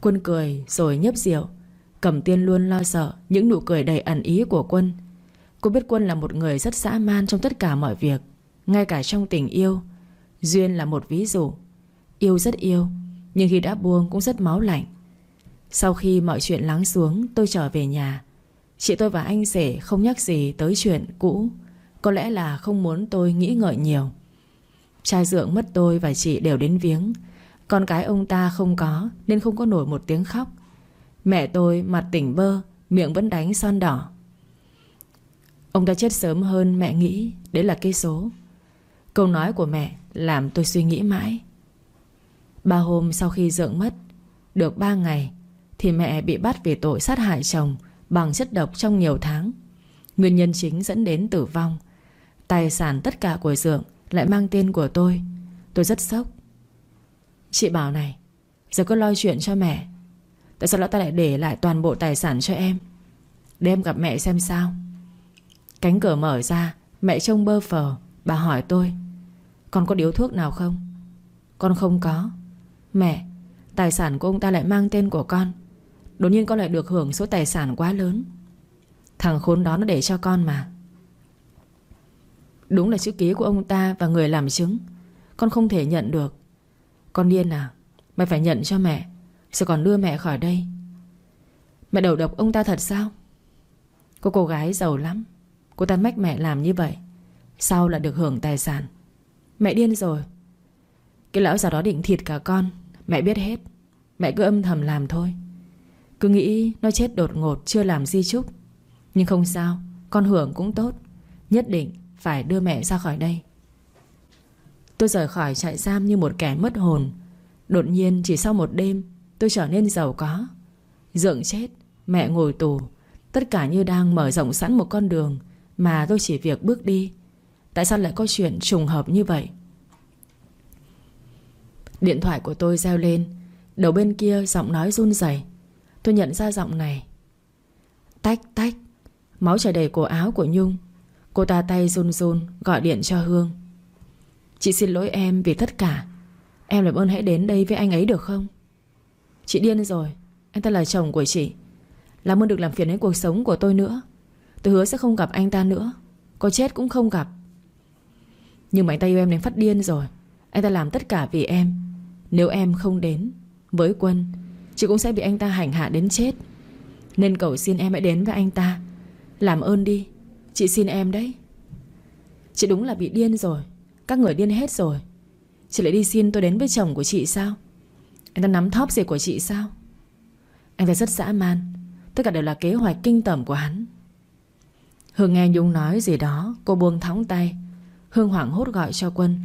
Quân cười rồi nhấp rượu. Cẩm tiên luôn lo sợ Những nụ cười đầy ẩn ý của quân. Cô biết quân là một người rất dã man trong tất cả mọi việc, Ngay cả trong tình yêu. Duyên là một ví dụ. Yêu rất yêu, Nhưng khi đã buông cũng rất máu lạnh. Sau khi mọi chuyện lắng xuống, Tôi trở về nhà. Chị tôi và anh rể không nhắc gì tới chuyện cũ. Có lẽ là không muốn tôi nghĩ ngợi nhiều. Trai dượng mất tôi và chị đều đến viếng. Con cái ông ta không có, Nên không có nổi một tiếng khóc. Mẹ tôi mặt tỉnh bơ, Miệng vẫn đánh son đỏ. Ông ta chết sớm hơn mẹ nghĩ, Đấy là cây số. Câu nói của mẹ làm tôi suy nghĩ mãi. Ba hôm sau khi dượng mất, Được ba ngày, Thì mẹ bị bắt vì tội sát hại chồng Bằng chất độc trong nhiều tháng. Nguyên nhân chính dẫn đến tử vong. Tài sản tất cả của dượng lại mang tên của tôi. Tôi rất sốc. Chị bảo này, Giờ cứ lo chuyện cho mẹ, Tại sao lão ta lại để lại toàn bộ tài sản cho em? Để em gặp mẹ xem sao. Cánh cửa mở ra, Mẹ trông bơ phờ, Bà hỏi tôi, Con có điếu thuốc nào không? Con không có. Mẹ, Tài sản của ông ta lại mang tên của con. Đột nhiên con lại được hưởng số tài sản quá lớn. Thằng khốn đó nó để cho con mà. Đúng là chữ ký của ông ta Và người làm chứng. Con không thể nhận được. Con điên à? Mày phải nhận cho mẹ. Sẽ còn đưa mẹ khỏi đây. Mẹ đầu độc ông ta thật sao? Cô cô gái giàu lắm. Cô ta mách mẹ làm như vậy. Sau là được hưởng tài sản? Mẹ điên rồi. Cái lão già đó định thịt cả con. Mẹ biết hết. Mẹ cứ âm thầm làm thôi. Cứ nghĩ nó chết đột ngột, chưa làm di chúc. Nhưng không sao. Con hưởng cũng tốt. Nhất định phải đưa mẹ ra khỏi đây. Tôi rời khỏi trại giam như một kẻ mất hồn. Đột nhiên, chỉ sau một đêm, Tôi trở nên giàu có. Dượng chết, Mẹ ngồi tù. Tất cả như đang mở rộng sẵn một con đường Mà tôi chỉ việc bước đi. Tại sao lại có chuyện trùng hợp như vậy? Điện thoại của tôi reo lên. Đầu bên kia giọng nói run rẩy. Tôi nhận ra giọng này. Tách tách. Máu chảy đầy cổ áo của Nhung. Cô ta tay run run, gọi điện cho Hương. Chị xin lỗi em vì tất cả. Em làm ơn hãy đến đây với anh ấy được không? Chị điên rồi. Anh ta là chồng của chị. Làm ơn được làm phiền đến cuộc sống của tôi nữa. Tôi hứa sẽ không gặp anh ta nữa. Có chết cũng không gặp. Nhưng mà anh ta yêu em đến phát điên rồi. Anh ta làm tất cả vì em. Nếu em không đến Với quân, Chị cũng sẽ bị anh ta hành hạ đến chết. Nên cầu xin em hãy đến với anh ta. Làm ơn đi. Chị xin em đấy. Chị đúng là bị điên rồi. Các người điên hết rồi. Chị lại đi xin tôi đến với chồng của chị sao? Anh ta nắm thóp gì của chị sao? Anh ta rất dã man. Tất cả đều là kế hoạch kinh tởm của hắn. Hương nghe Nhung nói gì đó, Cô buông thõng tay. Hương hoảng hốt gọi cho Quân.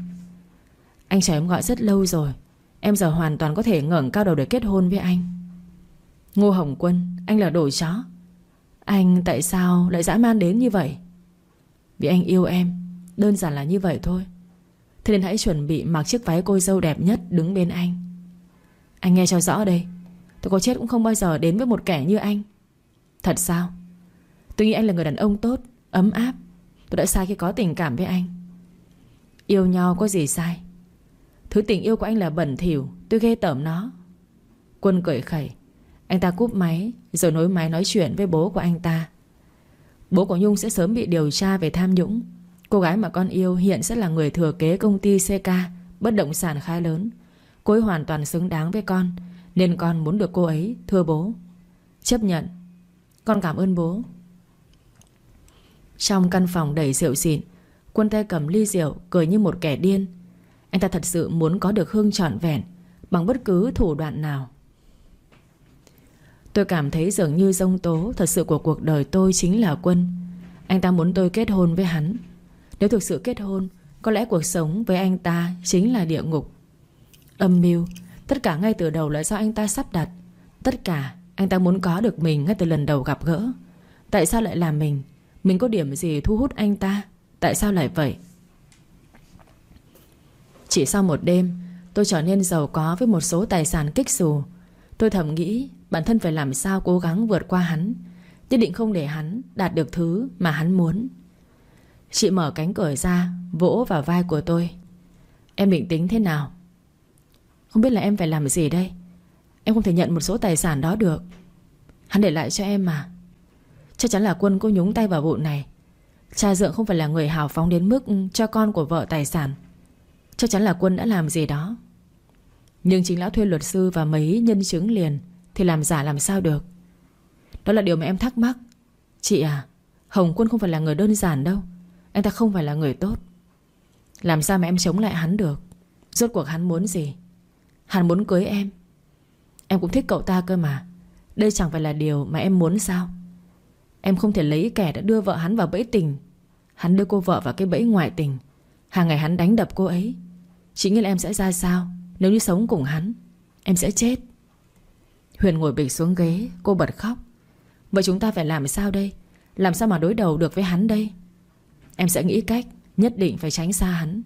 Anh chờ em gọi rất lâu rồi. Em giờ hoàn toàn có thể ngẩng cao đầu để kết hôn với anh. Ngô Hồng Quân, Anh là đồ chó. Anh tại sao lại dã man đến như vậy? Vì anh yêu em, Đơn giản là như vậy thôi. Thế nên hãy chuẩn bị mặc chiếc váy cô dâu đẹp nhất Đứng bên anh. Anh nghe cho rõ đây, Tôi có chết cũng không bao giờ đến với một kẻ như anh. Thật sao? Tôi nghĩ anh là người đàn ông tốt, Ấm áp. Tôi đã sai khi có tình cảm với anh. Yêu nhau có gì sai? Thứ tình yêu của anh là bẩn thỉu, Tôi ghê tởm nó. Quân cười khẩy. Anh ta cúp máy, Rồi nối máy nói chuyện với bố của anh ta. Bố của Nhung sẽ sớm bị điều tra về tham nhũng. Cô gái mà con yêu hiện sẽ là người thừa kế công ty CK Bất động sản khá lớn. Cô ấy hoàn toàn xứng đáng với con, Nên con muốn được cô ấy thưa bố. Chấp nhận. Con cảm ơn bố. Trong căn phòng đầy rượu xịn, Quân tay cầm ly rượu, Cười như một kẻ điên. Anh ta thật sự muốn có được Hương trọn vẹn, Bằng bất cứ thủ đoạn nào. Tôi cảm thấy dường như dông tố Thật sự của cuộc đời tôi chính là Quân. Anh ta muốn tôi kết hôn với hắn. Nếu thực sự kết hôn, Có lẽ cuộc sống với anh ta chính là địa ngục. Âm mưu, Tất cả ngay từ đầu là do anh ta sắp đặt. Tất cả, anh ta muốn có được mình Ngay từ lần đầu gặp gỡ. Tại sao lại là mình? Mình có điểm gì thu hút anh ta? Tại sao lại vậy? Chỉ sau một đêm, Tôi trở nên giàu có với một số tài sản kích xù. Tôi thầm nghĩ Bản thân phải làm sao cố gắng vượt qua hắn, Nhất định không để hắn đạt được thứ mà hắn muốn. Chị mở cánh cửa ra, Vỗ vào vai của tôi. Em định tính thế nào? Không biết là em phải làm gì đây. Em không thể nhận một số tài sản đó được. Hắn để lại cho em mà. Chắc chắn là quân cô nhúng tay vào vụ này. Cha Dượng không phải là người hào phóng đến mức Cho con của vợ tài sản. Chắc chắn là quân đã làm gì đó. Nhưng chính lão thuê luật sư và mấy nhân chứng liền, Thì làm giả làm sao được? Đó là điều mà em thắc mắc. Chị à Hồng Quân không phải là người đơn giản đâu. Anh ta không phải là người tốt. Làm sao mà em chống lại hắn được? Rốt cuộc hắn muốn gì? Hắn muốn cưới em. Em cũng thích cậu ta cơ mà. Đây chẳng phải là điều mà em muốn sao? Em không thể lấy kẻ đã đưa vợ hắn vào bẫy tình. Hắn đưa cô vợ vào cái bẫy ngoại tình. Hàng ngày hắn đánh đập cô ấy. Chị nghĩ là em sẽ ra sao? Nếu như sống cùng hắn, Em sẽ chết. Huyền ngồi bịch xuống ghế, Cô bật khóc. Vậy chúng ta phải làm sao đây? Làm sao mà đối đầu được với hắn đây? Em sẽ nghĩ cách Nhất định phải tránh xa hắn.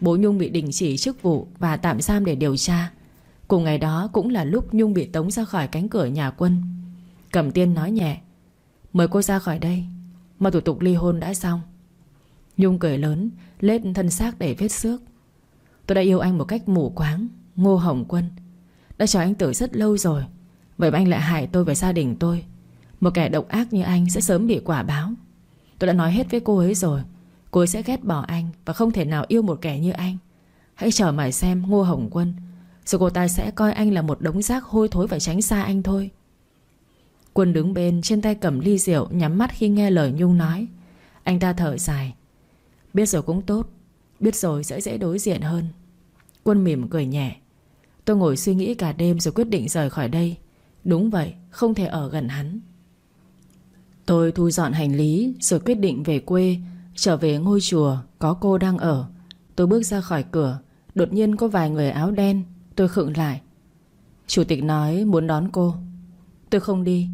Bố Nhung bị đình chỉ chức vụ Và tạm giam để điều tra. Cùng ngày đó cũng là lúc Nhung bị tống ra khỏi cánh cửa nhà quân. Cẩm tiên nói nhẹ, Mời cô ra khỏi đây. Mà thủ tục ly hôn đã xong. Nhung cười lớn, Lết thân xác đầy vết xước. Tôi đã yêu anh một cách mù quáng, Ngô Hồng Quân. Đã chờ anh tử rất lâu rồi. Vậy mà anh lại hại tôi và gia đình tôi. Một kẻ độc ác như anh sẽ sớm bị quả báo. Tôi đã nói hết với cô ấy rồi. Cô ấy sẽ ghét bỏ anh Và không thể nào yêu một kẻ như anh. Hãy chờ mà xem, Ngô Hồng Quân. Rồi cô ta sẽ coi anh là một đống rác hôi thối Và tránh xa anh thôi. Quân đứng bên, trên tay cầm ly rượu, Nhắm mắt khi nghe lời Nhung nói. Anh ta thở dài. Biết rồi cũng tốt. Biết rồi sẽ dễ đối diện hơn. Quân mỉm cười nhẹ. Tôi ngồi suy nghĩ cả đêm rồi quyết định rời khỏi đây. Đúng vậy, Không thể ở gần hắn. Tôi thu dọn hành lý Rồi quyết định về quê, Trở về ngôi chùa có cô đang ở. Tôi bước ra khỏi cửa, Đột nhiên có vài người áo đen, Tôi khựng lại. Chủ tịch nói muốn đón cô. Tôi không đi.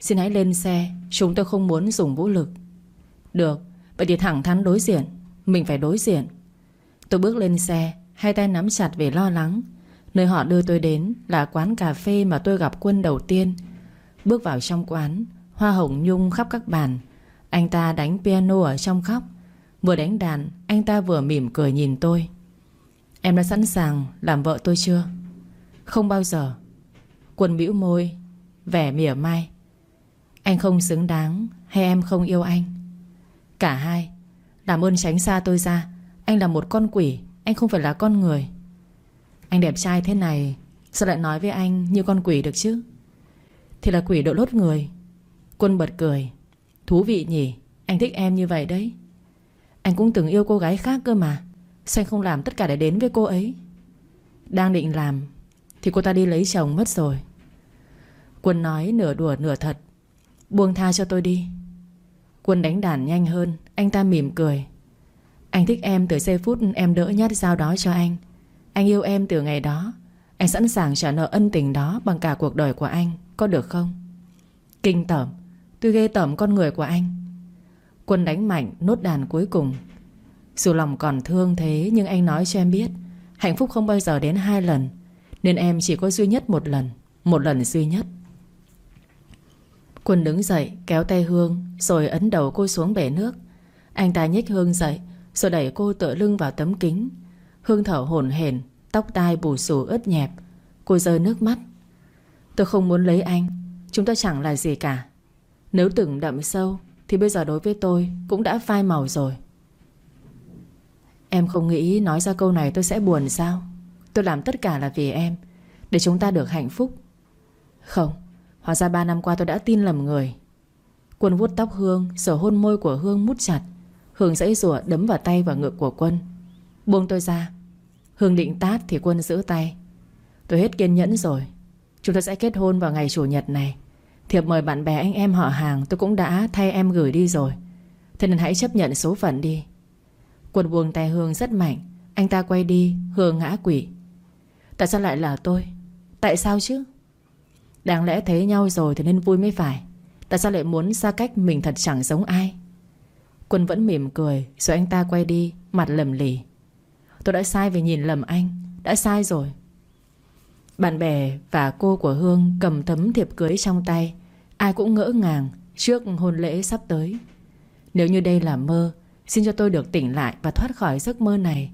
Xin hãy lên xe, Chúng tôi không muốn dùng vũ lực. Được, Vậy thì thẳng thắn đối diện, Mình phải đối diện. Tôi bước lên xe Hai tay nắm chặt vì lo lắng. Nơi họ đưa tôi đến Là quán cà phê mà tôi gặp quân đầu tiên. Bước vào trong quán, Hoa hồng nhung khắp các bàn. Anh ta đánh piano ở trong khóc Vừa đánh đàn, Anh ta vừa mỉm cười nhìn tôi. Em đã sẵn sàng làm vợ tôi chưa? Không bao giờ. Quân bĩu môi, Vẻ mỉa mai. Anh không xứng đáng Hay em không yêu anh? Cả hai. Làm ơn tránh xa tôi ra. Anh là một con quỷ. Anh không phải là con người. Anh đẹp trai thế này, Sao lại nói với anh như con quỷ được chứ? Thì là quỷ độ lốt người, Quân bật cười. Thú vị nhỉ, Anh thích em như vậy đấy. Anh cũng từng yêu cô gái khác cơ mà, Sao anh không làm tất cả để đến với cô ấy? Đang định làm, Thì cô ta đi lấy chồng mất rồi. Quân nói nửa đùa nửa thật, Buông tha cho tôi đi. Quân đánh đàn nhanh hơn, Anh ta mỉm cười. Anh thích em từ giây phút em đỡ nhát dao đó cho anh. Anh yêu em từ ngày đó. Anh sẵn sàng trả nợ ân tình đó Bằng cả cuộc đời của anh, Có được không? Kinh tởm. Tôi ghê tởm con người của anh. Quân đánh mạnh, nốt đàn cuối cùng. Dù lòng còn thương thế, Nhưng anh nói cho em biết, Hạnh phúc không bao giờ đến hai lần, Nên em chỉ có duy nhất một lần Một lần duy nhất. Quân đứng dậy, kéo tay Hương, Rồi ấn đầu cô xuống bể nước. Anh ta nhích Hương dậy rồi đẩy cô tựa lưng vào tấm kính. Hương thở hổn hển, Tóc tai bù xù ướt nhẹp. Cô rơi nước mắt. Tôi không muốn lấy anh. Chúng ta chẳng là gì cả. Nếu từng đậm sâu, Thì bây giờ đối với tôi Cũng đã phai màu rồi. Em không nghĩ nói ra câu này tôi sẽ buồn sao? Tôi làm tất cả là vì em, Để chúng ta được hạnh phúc. Không, Hóa ra 3 năm qua tôi đã tin lầm người. Quân vuốt tóc Hương Sờ hôn môi của Hương mút chặt. Hương dãy rủa đấm vào tay và ngực của Quân. Buông tôi ra. Hương định tát thì Quân giữ tay. Tôi hết kiên nhẫn rồi. Chúng ta sẽ kết hôn vào ngày chủ nhật này. Thiệp mời bạn bè anh em họ hàng, Tôi cũng đã thay em gửi đi rồi. Thế nên hãy chấp nhận số phận đi. Quân buông tay Hương rất mạnh. Anh ta quay đi, Hương ngã quỷ Tại sao lại là tôi? Tại sao chứ? Đáng lẽ thấy nhau rồi thì nên vui mới phải. Tại sao lại muốn xa cách mình thật chẳng giống ai? Quân vẫn mỉm cười, Rồi anh ta quay đi, Mặt lầm lì Tôi đã sai vì nhìn lầm anh, Đã sai rồi. Bạn bè và cô của Hương cầm tấm thiệp cưới trong tay, Ai cũng ngỡ ngàng Trước hôn lễ sắp tới. Nếu như đây là mơ, Xin cho tôi được tỉnh lại và thoát khỏi giấc mơ này.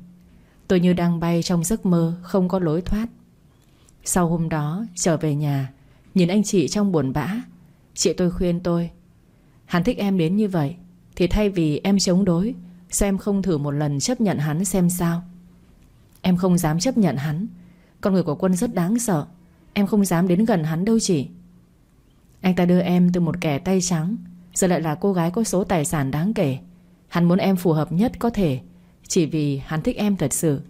Tôi như đang bay trong giấc mơ, Không có lối thoát. Sau hôm đó, trở về nhà, Nhìn anh chị trong buồn bã. Chị tôi khuyên tôi, Hắn thích em đến như vậy thì thay vì em chống đối Sao em không thử một lần chấp nhận hắn xem sao. Em không dám chấp nhận hắn. Con người của quân rất đáng sợ. Em không dám đến gần hắn đâu chị Anh ta đưa em từ một kẻ tay trắng, Giờ lại là cô gái có số tài sản đáng kể. Hắn muốn em phù hợp nhất có thể, Chỉ vì hắn thích em thật sự.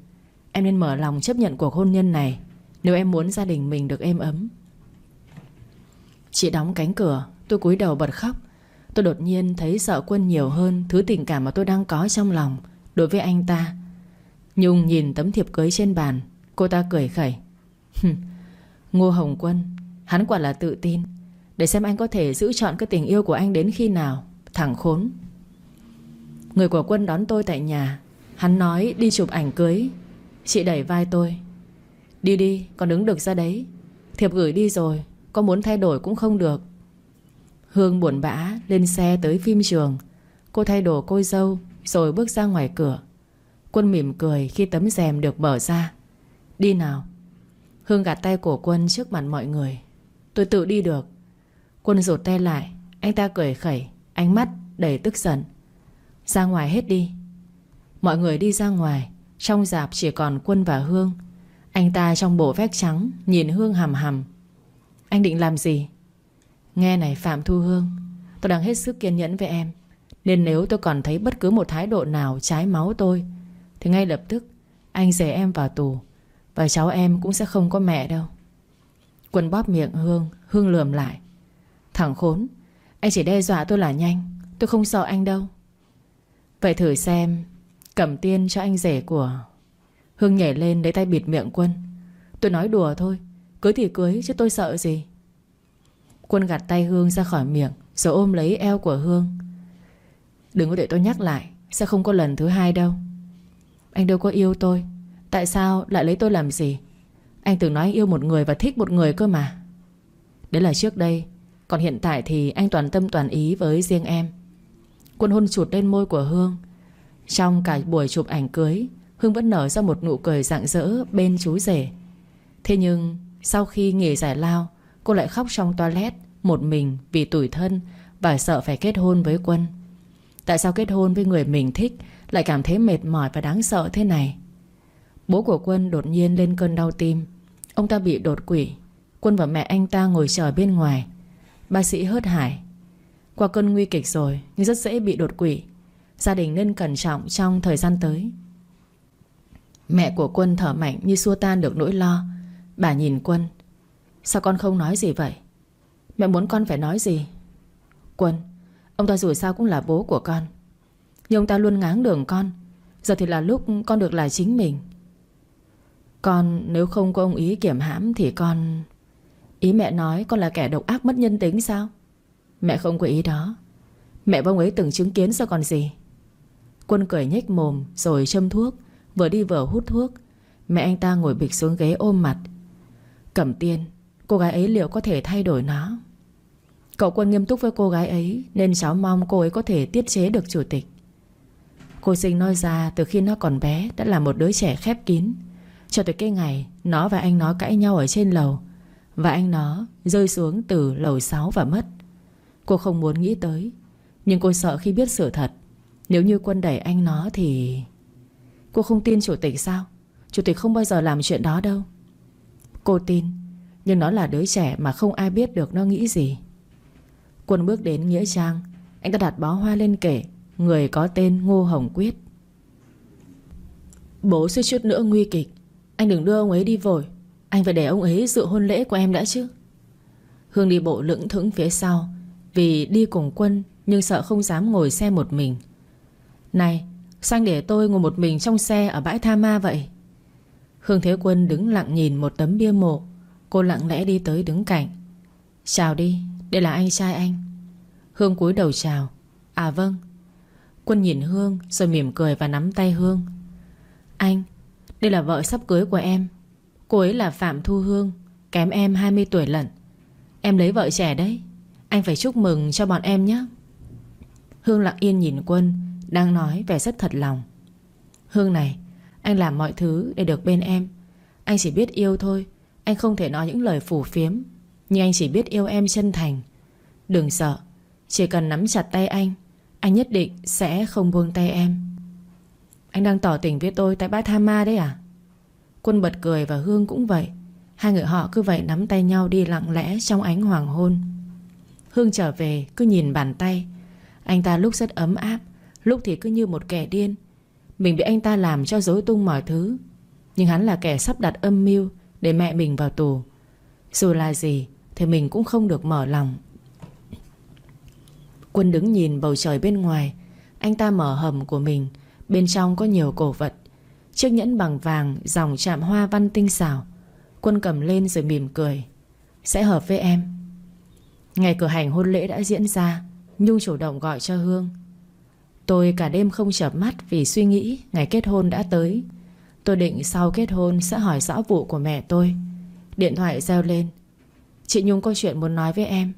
Em nên mở lòng chấp nhận cuộc hôn nhân này. Nếu em muốn gia đình mình được êm ấm. Chị đóng cánh cửa, Tôi cúi đầu bật khóc. Tôi đột nhiên thấy sợ quân nhiều hơn Thứ tình cảm mà tôi đang có trong lòng Đối với anh ta. Nhung nhìn tấm thiệp cưới trên bàn. Cô ta cười khẩy. Ngô Hồng Quân, Hắn quả là tự tin. Để xem anh có thể giữ chọn cái tình yêu của anh đến khi nào. Thẳng khốn. Người của Quân đón tôi tại nhà. Hắn nói đi chụp ảnh cưới. Chị đẩy vai tôi. Đi đi còn đứng được ra đấy. Thiệp gửi đi rồi, Có muốn thay đổi cũng không được. Hương buồn bã, lên xe tới phim trường. Cô thay đồ côi dâu, Rồi bước ra ngoài cửa. Quân mỉm cười khi tấm rèm được mở ra. Đi nào. Hương gạt tay của quân trước mặt mọi người. Tôi tự đi được. Quân rụt tay lại. Anh ta cười khẩy, Ánh mắt đầy tức giận. Ra ngoài hết đi. Mọi người đi ra ngoài. Trong dạp chỉ còn Quân và Hương. Anh ta trong bộ vest trắng, Nhìn Hương hầm hầm Anh định làm gì? Nghe này Phạm Thu Hương, Tôi đang hết sức kiên nhẫn với em. Nên nếu tôi còn thấy bất cứ một thái độ nào trái máu tôi, Thì ngay lập tức Anh rể em vào tù Và cháu em cũng sẽ không có mẹ đâu. Quân bóp miệng Hương Hương lườm lại. Thằng khốn, Anh chỉ đe dọa tôi là nhanh, Tôi không sợ anh đâu. Vậy thử xem, Cầm tiên cho anh rể của Hương nhảy lên lấy tay bịt miệng Quân. Tôi nói đùa thôi Cưới thì cưới chứ tôi sợ gì. Quân gạt tay Hương ra khỏi miệng, Rồi ôm lấy eo của Hương. Đừng có để tôi nhắc lại, Sẽ không có lần thứ hai đâu. Anh đâu có yêu tôi, Tại sao lại lấy tôi làm gì? Anh từng nói yêu một người và thích một người cơ mà. Đấy là trước đây, Còn hiện tại thì anh toàn tâm toàn ý với riêng em. Quân hôn chụt lên môi của Hương. Trong cả buổi chụp ảnh cưới, Hương vẫn nở ra một nụ cười rạng rỡ bên chú rể. Thế nhưng, sau khi nghỉ giải lao Cô lại khóc trong toilet, Một mình vì tủi thân Và sợ phải kết hôn với Quân. Tại sao kết hôn với người mình thích, Lại cảm thấy mệt mỏi và đáng sợ thế này? Bố của Quân đột nhiên lên cơn đau tim. Ông ta bị đột quỷ Quân và mẹ anh ta ngồi chờ bên ngoài. Bác sĩ hớt hải. Qua cơn nguy kịch rồi, Nhưng rất dễ bị đột quỷ Gia đình nên cẩn trọng trong thời gian tới. Mẹ của Quân thở mạnh như xua tan được nỗi lo. Bà nhìn Quân. Sao con không nói gì vậy? Mẹ muốn con phải nói gì? Quân, Ông ta dù sao cũng là bố của con. Nhưng ông ta luôn ngáng đường con. Giờ thì là lúc con được là chính mình. Con, nếu không có ông ý kiểm hãm Thì con Ý mẹ nói con là kẻ độc ác mất nhân tính sao? Mẹ không có ý đó. Mẹ và ông ấy từng chứng kiến sao còn gì? Quân cười nhếch mồm Rồi châm thuốc, Vừa đi vừa hút thuốc. Mẹ anh ta ngồi bịch xuống ghế ôm mặt. Cẩm tiên Cô gái ấy liệu có thể thay đổi nó? Cậu quân nghiêm túc với cô gái ấy, Nên cháu mong cô ấy có thể tiết chế được chủ tịch. Cô sinh nói ra từ khi nó còn bé Đã là một đứa trẻ khép kín. Cho tới cái ngày Nó và anh nó cãi nhau ở trên lầu, Và anh nó rơi xuống từ lầu 6 và mất. Cô không muốn nghĩ tới, Nhưng cô sợ khi biết sự thật. Nếu như quân đẩy anh nó thì Cô không tin chủ tịch sao? Chủ tịch không bao giờ làm chuyện đó đâu. Cô tin. Nhưng nó là đứa trẻ mà không ai biết được nó nghĩ gì. Quân bước đến Nghĩa Trang, Anh ta đặt bó hoa lên kể Người có tên Ngô Hồng Quyết. Bố suy chút nữa nguy kịch, Anh đừng đưa ông ấy đi vội, Anh phải để ông ấy dự hôn lễ của em đã chứ. Hương đi bộ lững thững phía sau, Vì đi cùng quân Nhưng sợ không dám ngồi xe một mình. Này, Sao anh để tôi ngồi một mình trong xe Ở bãi tha ma vậy? Hương Thế Quân đứng lặng nhìn một tấm bia mộ Cô lặng lẽ đi tới đứng cạnh. Chào đi, Đây là anh trai anh. Hương cúi đầu chào. À vâng. Quân nhìn Hương rồi mỉm cười và nắm tay Hương. Anh, Đây là vợ sắp cưới của em. Cô ấy là Phạm Thu Hương, Kém em 20 tuổi lận. Em lấy vợ trẻ đấy. Anh phải chúc mừng cho bọn em nhé. Hương lặng yên nhìn Quân, Đang nói vẻ rất thật lòng. Hương này, Anh làm mọi thứ để được bên em. Anh chỉ biết yêu thôi anh không thể nói những lời phủ phiếm, Nhưng anh chỉ biết yêu em chân thành. Đừng sợ, Chỉ cần nắm chặt tay anh Anh nhất định sẽ không buông tay em. Anh đang tỏ tình với tôi tại bãi Tha Ma đấy à? Quân bật cười và Hương cũng vậy. Hai người họ cứ vậy nắm tay nhau đi lặng lẽ Trong ánh hoàng hôn. Hương trở về, cứ nhìn bàn tay. Anh ta lúc rất ấm áp, Lúc thì cứ như một kẻ điên. Mình bị anh ta làm cho dối tung mọi thứ. Nhưng hắn là kẻ sắp đặt âm mưu để mẹ mình vào tù. Dù là gì, Thì mình cũng không được mở lòng. Quân đứng nhìn bầu trời bên ngoài. Anh ta mở hầm của mình. Bên trong có nhiều cổ vật. Chiếc nhẫn bằng vàng, Dòng chạm hoa văn tinh xảo. Quân cầm lên rồi mỉm cười. Sẽ hợp với em. Ngày cử hành hôn lễ đã diễn ra. Nhung chủ động gọi cho Hương. Tôi cả đêm không chợp mắt Vì suy nghĩ ngày kết hôn đã tới. Tôi định sau kết hôn sẽ hỏi rõ vụ của mẹ tôi. Điện thoại reo lên. Chị Nhung có chuyện muốn nói với em.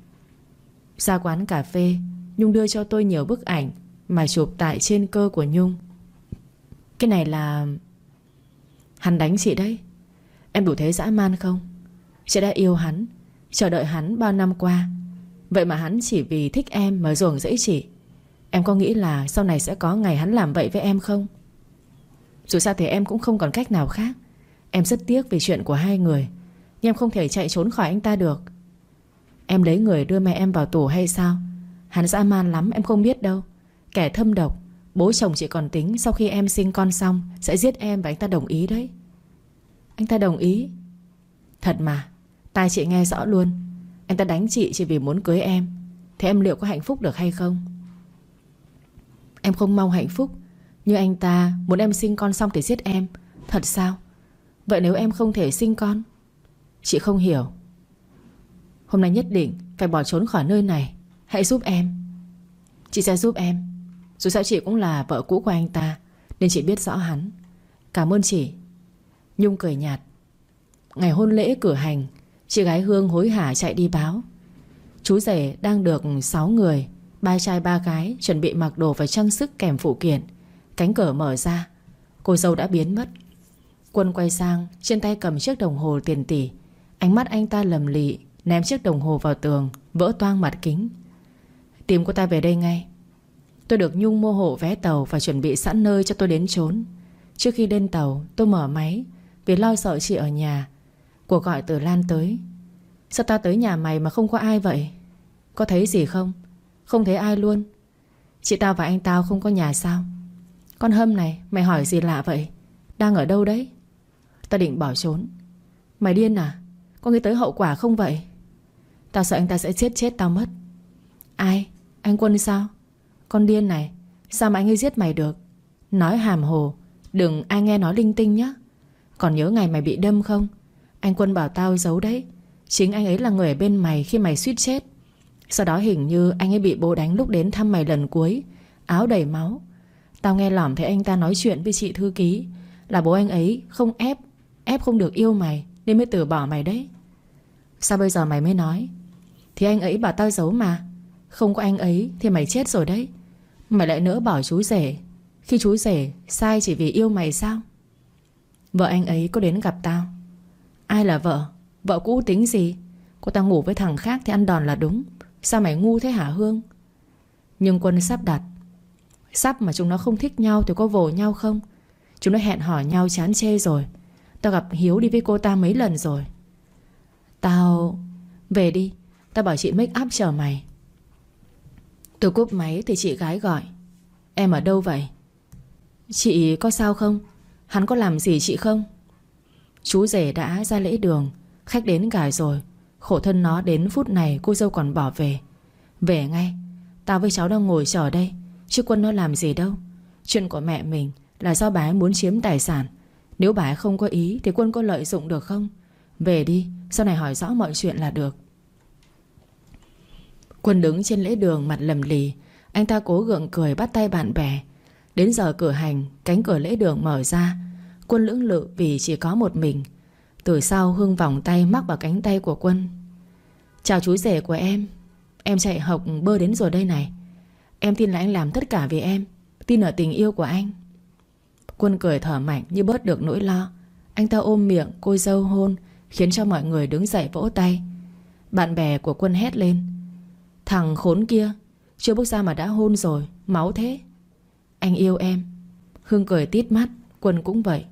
Ra quán cà phê, Nhung đưa cho tôi nhiều bức ảnh Mà chụp tại trên cơ của Nhung. Cái này là Hắn đánh chị đấy. Em đủ thế dã man không? Chị đã yêu hắn, Chờ đợi hắn bao năm qua. Vậy mà hắn chỉ vì thích em mà ruồng dẫy chị. Em có nghĩ là sau này sẽ có ngày hắn làm vậy với em không? Dù sao thì em cũng không còn cách nào khác. Em rất tiếc vì chuyện của hai người, Nhưng em không thể chạy trốn khỏi anh ta được. Em lấy người đưa mẹ em vào tù hay sao? Hắn dã man lắm, em không biết đâu. Kẻ thâm độc, Bố chồng chị còn tính sau khi em sinh con xong Sẽ giết em và anh ta đồng ý đấy. Anh ta đồng ý? Thật mà, Tai chị nghe rõ luôn. Anh ta đánh chị chỉ vì muốn cưới em. Thế em liệu có hạnh phúc được hay không? Em không mong hạnh phúc như anh ta, muốn em sinh con xong thì giết em. Thật sao? Vậy nếu em không thể sinh con? Chị không hiểu. Hôm nay nhất định phải bỏ trốn khỏi nơi này. Hãy giúp em. Chị sẽ giúp em. Dù sao chị cũng là vợ cũ của anh ta, Nên chị biết rõ hắn. Cảm ơn chị. Nhung cười nhạt. Ngày hôn lễ cử hành, Chị gái Hương hối hả chạy đi báo. Chú rể đang được 6 người, Ba trai ba gái chuẩn bị mặc đồ và trang sức kèm phụ kiện. Cánh cửa mở ra. Cô dâu đã biến mất. Quân quay sang Trên tay cầm chiếc đồng hồ tiền tỷ. Ánh mắt anh ta lầm lì, Ném chiếc đồng hồ vào tường Vỡ toang mặt kính. Tìm cô ta về đây ngay. Tôi được Nhung mua hộ vé tàu Và chuẩn bị sẵn nơi cho tôi đến trốn. Trước khi lên tàu tôi mở máy Vì lo sợ chị ở nhà. Cuộc gọi từ Lan tới. Sao ta tới nhà mày mà không có ai vậy? Có thấy gì không? Không thấy ai luôn. Chị tao và anh tao không có nhà sao? Con Hâm này, mày hỏi gì lạ vậy? Đang ở đâu đấy? Tao định bỏ trốn. Mày điên à? Có nghĩ tới hậu quả không vậy? Tao sợ anh ta sẽ chết chết tao mất. Ai? Anh Quân sao? Con điên này, Sao mà anh ấy giết mày được? Nói hàm hồ, Đừng ai nghe nói linh tinh nhá. Còn nhớ ngày mày bị đâm không? Anh Quân bảo tao giấu đấy. Chính anh ấy là người ở bên mày khi mày suýt chết. Sau đó hình như anh ấy bị bố đánh lúc đến thăm mày lần cuối. Áo đầy máu. Tao nghe lỏm thấy anh ta nói chuyện với chị thư ký. Là bố anh ấy không ép Ép không được yêu mày, Nên mới từ bỏ mày đấy. Sao bây giờ mày mới nói? Thì anh ấy bảo tao giấu mà. Không có anh ấy thì mày chết rồi đấy. Mày lại nỡ bỏ chú rể. Khi chú rể sai chỉ vì yêu mày sao? Vợ anh ấy có đến gặp tao. Ai là vợ? Vợ cũ tính gì? Cô ta ngủ với thằng khác thì ăn đòn là đúng. Sao mày ngu thế hả Hương? Nhưng Quân sắp đặt Sắp mà chúng nó không thích nhau Thì có vồ nhau không? Chúng nó hẹn hò nhau chán chê rồi. Tao gặp Hiếu đi với cô ta mấy lần rồi. Tao Về đi. Tao bảo chị make up chờ mày. Tôi cúp máy thì chị gái gọi. Em ở đâu vậy? Chị có sao không? Hắn có làm gì chị không? Chú rể đã ra lễ đường. Khách đến cả rồi. Khổ thân nó đến phút này cô dâu còn bỏ về. Về ngay. Tao với cháu đang ngồi chờ đây. Chứ quân nó làm gì đâu. Chuyện của mẹ mình là do bà ấy muốn chiếm tài sản. Nếu bà ấy không có ý Thì quân có lợi dụng được không? Về đi, Sau này hỏi rõ mọi chuyện là được. Quân đứng trên lễ đường mặt lầm lì. Anh ta cố gượng cười bắt tay bạn bè. Đến giờ cửa hành, Cánh cửa lễ đường mở ra. Quân lưỡng lự vì chỉ có một mình. Từ sau Hương vòng tay mắc vào cánh tay của Quân. Chào chú rể của em. Em chạy học bơ đến rồi đây này. Em tin là anh làm tất cả vì em, Tin ở tình yêu của anh. Quân cười thở mạnh như bớt được nỗi lo. Anh ta ôm miệng, cô dâu hôn, Khiến cho mọi người đứng dậy vỗ tay. Bạn bè của Quân hét lên. Thằng khốn kia, Chưa bước ra mà đã hôn rồi, Máu thế. Anh yêu em. Hương cười tít mắt, Quân cũng vậy.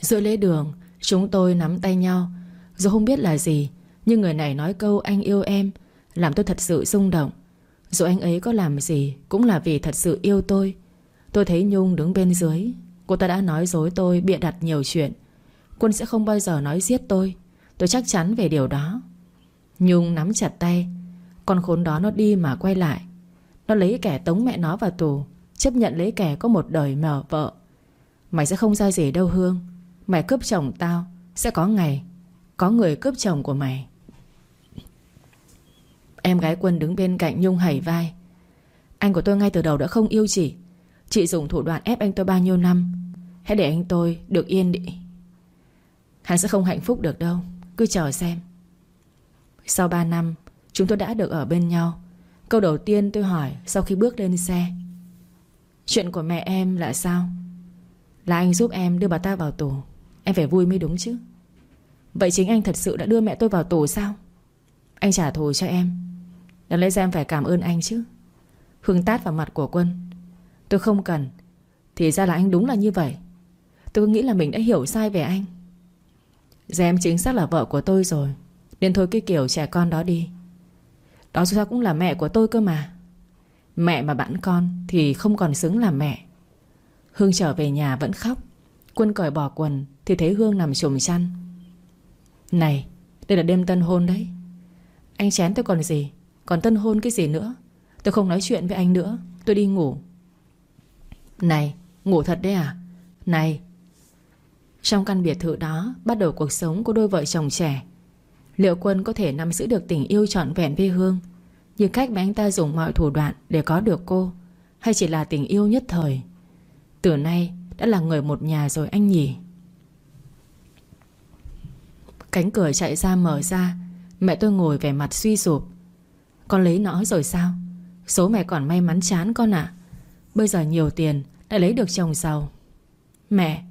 Giữa lễ đường, Chúng tôi nắm tay nhau. Dù không biết là gì, Nhưng người này nói câu anh yêu em, Làm tôi thật sự rung động. Dù anh ấy có làm gì Cũng là vì thật sự yêu tôi. Tôi thấy Nhung đứng bên dưới. Cô ta đã nói dối tôi, bịa đặt nhiều chuyện. Quân sẽ không bao giờ nói giết tôi. Tôi chắc chắn về điều đó. Nhung nắm chặt tay. Con khốn đó nó đi mà quay lại. Nó lấy kẻ tống mẹ nó vào tù, Chấp nhận lấy kẻ có một đời mờ vợ. Mày sẽ không ra gì đâu Hương. Mày cướp chồng tao, Sẽ có ngày Có người cướp chồng của mày. Em gái Quân đứng bên cạnh Nhung hẩy vai. Anh của tôi ngay từ đầu đã không yêu chị. Chị dùng thủ đoạn ép anh tôi bao nhiêu năm? Hãy để anh tôi được yên đi. Hắn sẽ không hạnh phúc được đâu. Cứ chờ xem. Sau 3 năm, Chúng tôi đã được ở bên nhau. Câu đầu tiên tôi hỏi Sau khi bước lên xe. Chuyện của mẹ em là sao? Là anh giúp em đưa bà ta vào tù. Em phải vui mới đúng chứ. Vậy chính anh thật sự đã đưa mẹ tôi vào tù sao? Anh trả thù cho em. Đáng lẽ ra em phải cảm ơn anh chứ. Hương tát vào mặt của quân. Tôi không cần. Thì ra là anh đúng là như vậy. Tôi nghĩ là mình đã hiểu sai về anh. Giờ em chính xác là vợ của tôi rồi, Nên thôi cái kiểu trẻ con đó đi. Đó dù sao cũng là mẹ của tôi cơ mà. Mẹ mà bạn con Thì không còn xứng là mẹ. Hương trở về nhà vẫn khóc. Quân cởi bỏ quần Thì thấy Hương nằm trùm chăn. Này, đây là đêm tân hôn đấy. Anh chén tôi còn gì? Còn tân hôn cái gì nữa? Tôi không nói chuyện với anh nữa. Tôi đi ngủ. Này, ngủ thật đấy à? Này, Trong căn biệt thự đó Bắt đầu cuộc sống của đôi vợ chồng trẻ. Liệu Quân có thể nắm giữ được tình yêu trọn vẹn với Hương? Như cách mà anh ta dùng mọi thủ đoạn Để có được cô, Hay chỉ là tình yêu nhất thời? Từ nay đã là người một nhà rồi anh nhỉ? Cánh cửa chạy ra mở ra. Mẹ tôi ngồi vẻ mặt suy sụp. Con lấy nó rồi sao? Số mẹ còn may mắn chán con ạ. Bây giờ nhiều tiền Đã lấy được chồng giàu. Mẹ,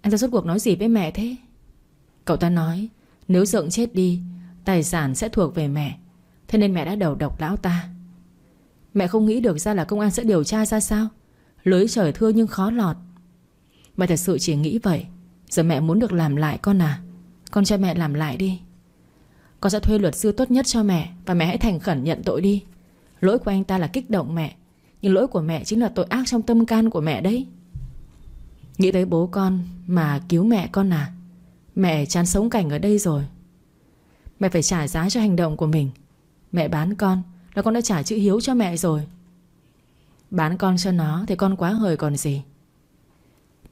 Anh ta suốt cuộc nói gì với mẹ thế? Cậu ta nói, Nếu Dượng chết đi, Tài sản sẽ thuộc về mẹ. Thế nên mẹ đã đầu độc lão ta. Mẹ không nghĩ được ra là công an sẽ điều tra ra sao? Lưới trời thưa nhưng khó lọt. Mẹ thật sự chỉ nghĩ vậy. Giờ mẹ muốn được làm lại con à? Con cho mẹ làm lại đi. Con sẽ thuê luật sư tốt nhất cho mẹ Và mẹ hãy thành khẩn nhận tội đi. Lỗi của anh ta là kích động mẹ, Nhưng lỗi của mẹ chính là tội ác trong tâm can của mẹ đấy. Nghĩ tới bố con Mà cứu mẹ con à? Mẹ chán sống cảnh ở đây rồi. Mẹ phải trả giá cho hành động của mình. Mẹ bán con Là con đã trả chữ hiếu cho mẹ rồi. Bán con cho nó Thì con quá hời còn gì.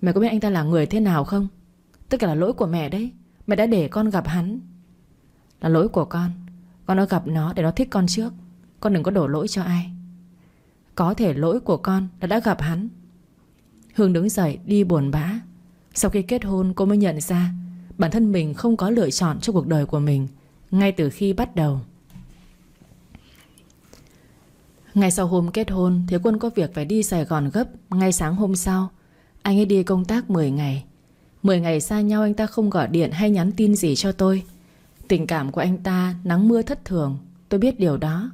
Mẹ có biết anh ta là người thế nào không? Tất cả là lỗi của mẹ đấy. Mẹ đã để con gặp hắn. Là lỗi của con. Con đã gặp nó để nó thích con trước. Con đừng có đổ lỗi cho ai. Có thể lỗi của con là đã gặp hắn. Hương đứng dậy, đi buồn bã. Sau khi kết hôn, cô mới nhận ra Bản thân mình không có lựa chọn cho cuộc đời của mình Ngay từ khi bắt đầu. Ngay sau hôm kết hôn Thiếu quân có việc phải đi Sài Gòn gấp Ngay sáng hôm sau. Anh ấy đi công tác 10 ngày. 10 ngày xa nhau anh ta không gọi điện hay nhắn tin gì cho tôi. Tình cảm của anh ta nắng mưa thất thường. Tôi biết điều đó.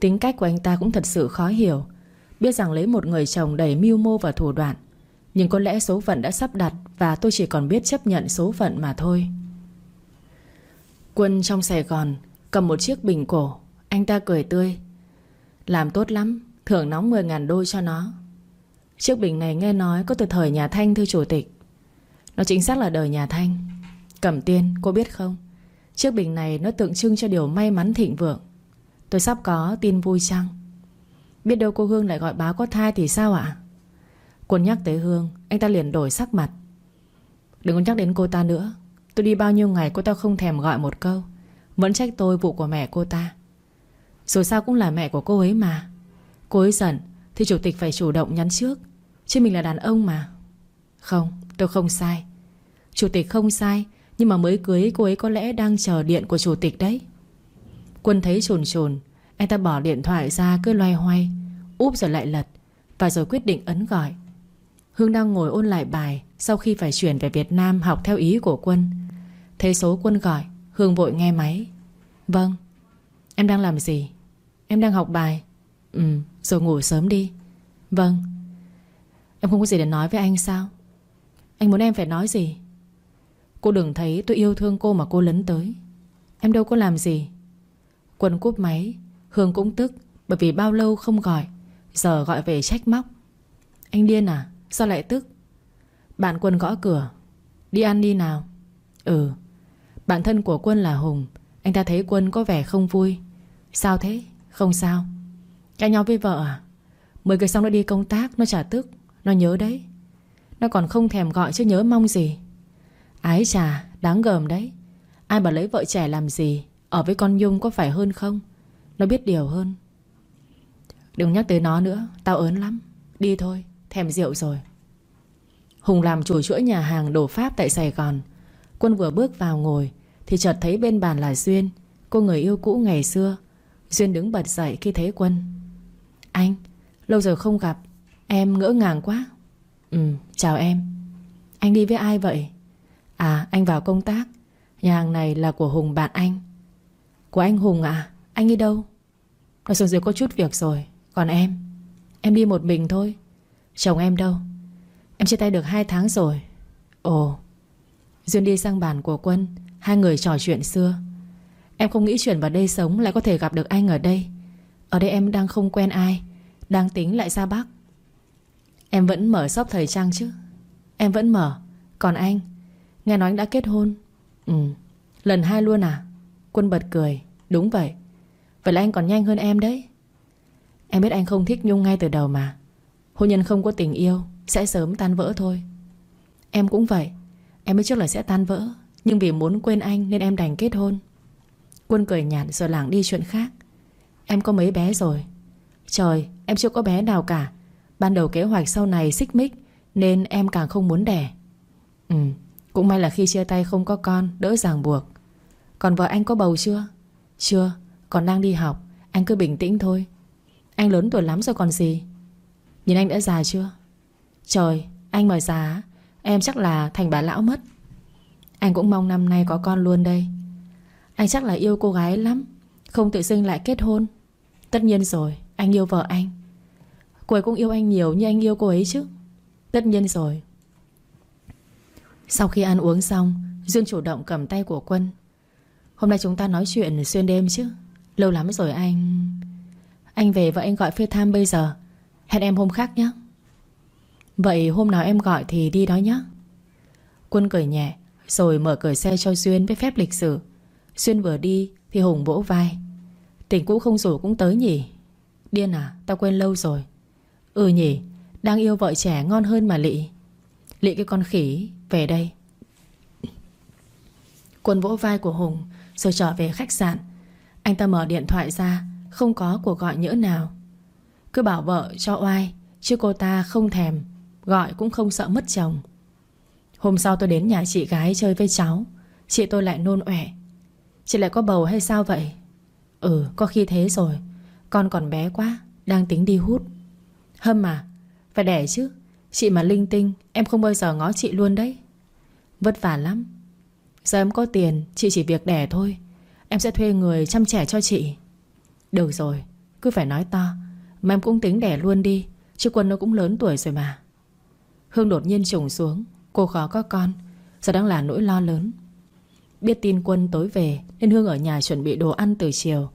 Tính cách của anh ta cũng thật sự khó hiểu. Biết rằng lấy một người chồng đầy mưu mô và thủ đoạn. Nhưng có lẽ số phận đã sắp đặt Và tôi chỉ còn biết chấp nhận số phận mà thôi. Quân trong Sài Gòn Cầm một chiếc bình cổ. Anh ta cười tươi. Làm tốt lắm, Thưởng nóng 10.000 đô cho nó. Chiếc bình này nghe nói có từ thời nhà Thanh thưa chủ tịch. Nó chính xác là đời nhà Thanh. Cẩm tiên, cô biết không? Chiếc bình này nó tượng trưng cho điều may mắn thịnh vượng. Tôi sắp có tin vui chăng? Biết đâu cô Hương lại gọi báo có thai thì sao ạ? Quân nhắc tới Hương, Anh ta liền đổi sắc mặt. Đừng có nhắc đến cô ta nữa. Tôi đi bao nhiêu ngày cô ta không thèm gọi một câu. Vẫn trách tôi vụ của mẹ cô ta. Rồi sao cũng là mẹ của cô ấy mà. Cô ấy giận, Thì chủ tịch phải chủ động nhắn trước. Chứ mình là đàn ông mà. Không, tôi không sai. Chủ tịch không sai nhưng mà mới cưới, cô ấy có lẽ đang chờ điện của chủ tịch đấy. Quân thấy trồn trồn Anh ta bỏ điện thoại ra cứ loay hoay. Úp rồi lại lật, Và rồi quyết định ấn gọi. Hương đang ngồi ôn lại bài Sau khi phải chuyển về Việt Nam học theo ý của Quân. Thấy số Quân gọi, Hương vội nghe máy. Vâng Em đang làm gì? Em đang học bài. Ừ rồi ngủ sớm đi. Vâng. Em không có gì để nói với anh sao? Anh muốn em phải nói gì? Cô đừng thấy tôi yêu thương cô mà cô lấn tới. Em đâu có làm gì. Quân cúp máy, Hương cũng tức, Bởi vì bao lâu không gọi, Giờ gọi về trách móc. Anh điên à? Sao lại tức? Bạn Quân gõ cửa. Đi ăn đi nào. Ừ. Bạn thân của Quân là Hùng. Anh ta thấy Quân có vẻ không vui. Sao thế? Không sao. Cãi nhau với vợ à? Mới cái xong nó đi công tác, Nó trả tức. Nó nhớ đấy. Nó còn không thèm gọi chứ nhớ mong gì. Ái chà, Đáng gờm đấy. Ai mà lấy vợ trẻ làm gì? Ở với con Nhung có phải hơn không? Nó biết điều hơn. Đừng nhắc tới nó nữa, Tao ớn lắm. Đi thôi, Thèm rượu rồi. Hùng làm chủ chuỗi nhà hàng đồ Pháp tại Sài Gòn. Quân vừa bước vào ngồi, Thì chợt thấy bên bàn là Duyên, Cô người yêu cũ ngày xưa. Duyên đứng bật dậy khi thấy Quân. Anh, Lâu rồi không gặp. Em ngỡ ngàng quá. Ừ chào em. Anh đi với ai vậy? À anh vào công tác. Nhà hàng này là của Hùng bạn anh. Của anh Hùng à Anh đi đâu? Nó xuống dưới có chút việc rồi. Còn em? Em đi một mình thôi. Chồng em đâu? Em chia tay được 2 tháng rồi. Ồ. Duyên đi sang bàn của Quân. Hai người trò chuyện xưa. Em không nghĩ chuyển vào đây sống lại có thể gặp được anh ở đây. Ở đây em đang không quen ai. Đang tính lại ra Bắc. Em vẫn mở shop thời trang chứ? Em vẫn mở. Còn anh? Nghe nói anh đã kết hôn. Ừ. Lần hai luôn à? Quân bật cười. Đúng vậy. Vậy là anh còn nhanh hơn em đấy. Em biết anh không thích Nhung ngay từ đầu mà. Hôn nhân không có tình yêu, Sẽ sớm tan vỡ thôi. Em cũng vậy. Em biết trước là sẽ tan vỡ, Nhưng vì muốn quên anh nên em đành kết hôn. Quân cười nhạt rồi lảng đi chuyện khác. Em có mấy bé rồi? Trời, em chưa có bé nào cả. Ban đầu kế hoạch sau này xích mích, Nên em càng không muốn đẻ. Ừ. Cũng may là khi chia tay không có con, Đỡ ràng buộc. Còn vợ anh có bầu chưa? Chưa, Còn đang đi học, Anh cứ bình tĩnh thôi. Anh lớn tuổi lắm rồi còn gì? Nhìn anh đã già chưa? Trời, anh mà già, Em chắc là thành bà lão mất. Anh cũng mong năm nay có con luôn đây. Anh chắc là yêu cô gái lắm, Không tự dưng lại kết hôn. Tất nhiên rồi, Anh yêu vợ anh. Cô ấy cũng yêu anh nhiều như anh yêu cô ấy chứ. Tất nhiên rồi. Sau khi ăn uống xong Duyên chủ động cầm tay của Quân. Hôm nay chúng ta nói chuyện xuyên đêm chứ? Lâu lắm rồi anh Anh về và anh gọi phê tham bây giờ. Hẹn em hôm khác nhé. Vậy hôm nào em gọi thì đi đó nhé. Quân cười nhẹ, Rồi mở cửa xe cho Duyên với phép lịch sử Duyên vừa đi Thì Hùng vỗ vai. Tình cũ không rủ cũng tới nhỉ? Điên à tao quên lâu rồi. Ừ nhỉ, Đang yêu vợ trẻ ngon hơn mà Lị. Lị cái con khỉ. Về đây. Quân vỗ vai của Hùng, Rồi trở về khách sạn. Anh ta mở điện thoại ra, Không có cuộc gọi nhỡ nào. Cứ bảo vợ cho oai, Chứ cô ta không thèm, Gọi cũng không sợ mất chồng. Hôm sau tôi đến nhà chị gái chơi với cháu, Chị tôi lại nôn ẻ Chị lại có bầu hay sao vậy? Ừ có khi thế rồi, Con còn bé quá, Đang tính đi hút. Hâm à Phải đẻ chứ. Chị mà linh tinh, Em không bao giờ ngó chị luôn đấy. Vất vả lắm. Giờ em có tiền, Chị chỉ việc đẻ thôi. Em sẽ thuê người chăm trẻ cho chị. Được rồi, Cứ phải nói to. Mà em cũng tính đẻ luôn đi, Chứ Quân nó cũng lớn tuổi rồi mà. Hương đột nhiên trùng xuống, Cô khó có con. Giờ đang là nỗi lo lớn. Biết tin Quân tối về, Nên Hương ở nhà chuẩn bị đồ ăn từ chiều.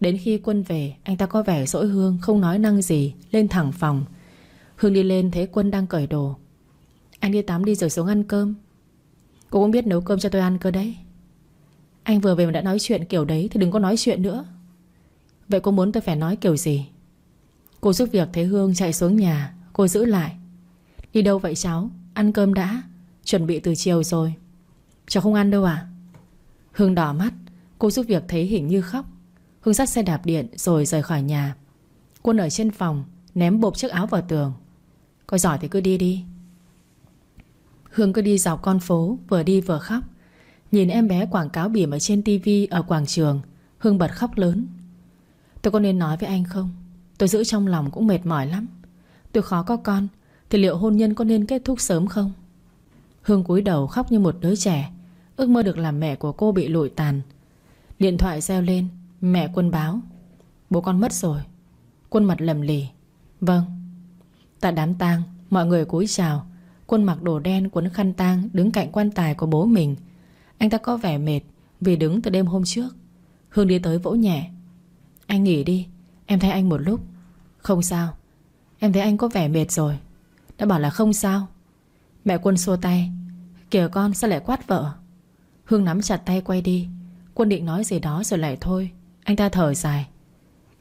Đến khi Quân về, Anh ta có vẻ dỗi Hương, Không nói năng gì, Lên thẳng phòng. Hương đi lên thấy Quân đang cởi đồ. Anh đi tắm đi rồi xuống ăn cơm. Cô cũng biết nấu cơm cho tôi ăn cơ đấy. Anh vừa về mà đã nói chuyện kiểu đấy Thì đừng có nói chuyện nữa. Vậy cô muốn tôi phải nói kiểu gì? Cô giúp việc thấy Hương chạy xuống nhà, Cô giữ lại. Đi đâu vậy cháu? Ăn cơm đã. Chuẩn bị từ chiều rồi. Cháu không ăn đâu à? Hương đỏ mắt. Cô giúp việc thấy hình như khóc. Hương dắt xe đạp điện rồi rời khỏi nhà. Quân ở trên phòng, Ném bộp chiếc áo vào tường. Coi giỏi thì cứ đi đi. Hương cứ đi dọc con phố, Vừa đi vừa khóc. Nhìn em bé quảng cáo biển ở trên tivi Ở quảng trường, Hương bật khóc lớn. Tôi có nên nói với anh không? Tôi giữ trong lòng cũng mệt mỏi lắm. Tôi khó có con, Thì liệu hôn nhân có nên kết thúc sớm không? Hương cúi đầu khóc như một đứa trẻ, Ước mơ được làm mẹ của cô bị lụi tàn. Điện thoại reo lên, Mẹ quân báo. Bố con mất rồi. Quân mặt lầm lì. Vâng. Tại đám tang, Mọi người cúi chào. Quân mặc đồ đen quấn khăn tang Đứng cạnh quan tài của bố mình. Anh ta có vẻ mệt Vì đứng từ đêm hôm trước. Hương đi tới vỗ nhẹ. Anh nghỉ đi, Em thấy anh một lúc. Không sao, Em thấy anh có vẻ mệt rồi. Đã bảo là không sao. Mẹ Quân xua tay. Kìa con, sao lại quát vợ? Hương nắm chặt tay quay đi. Quân định nói gì đó rồi lại thôi. Anh ta thở dài.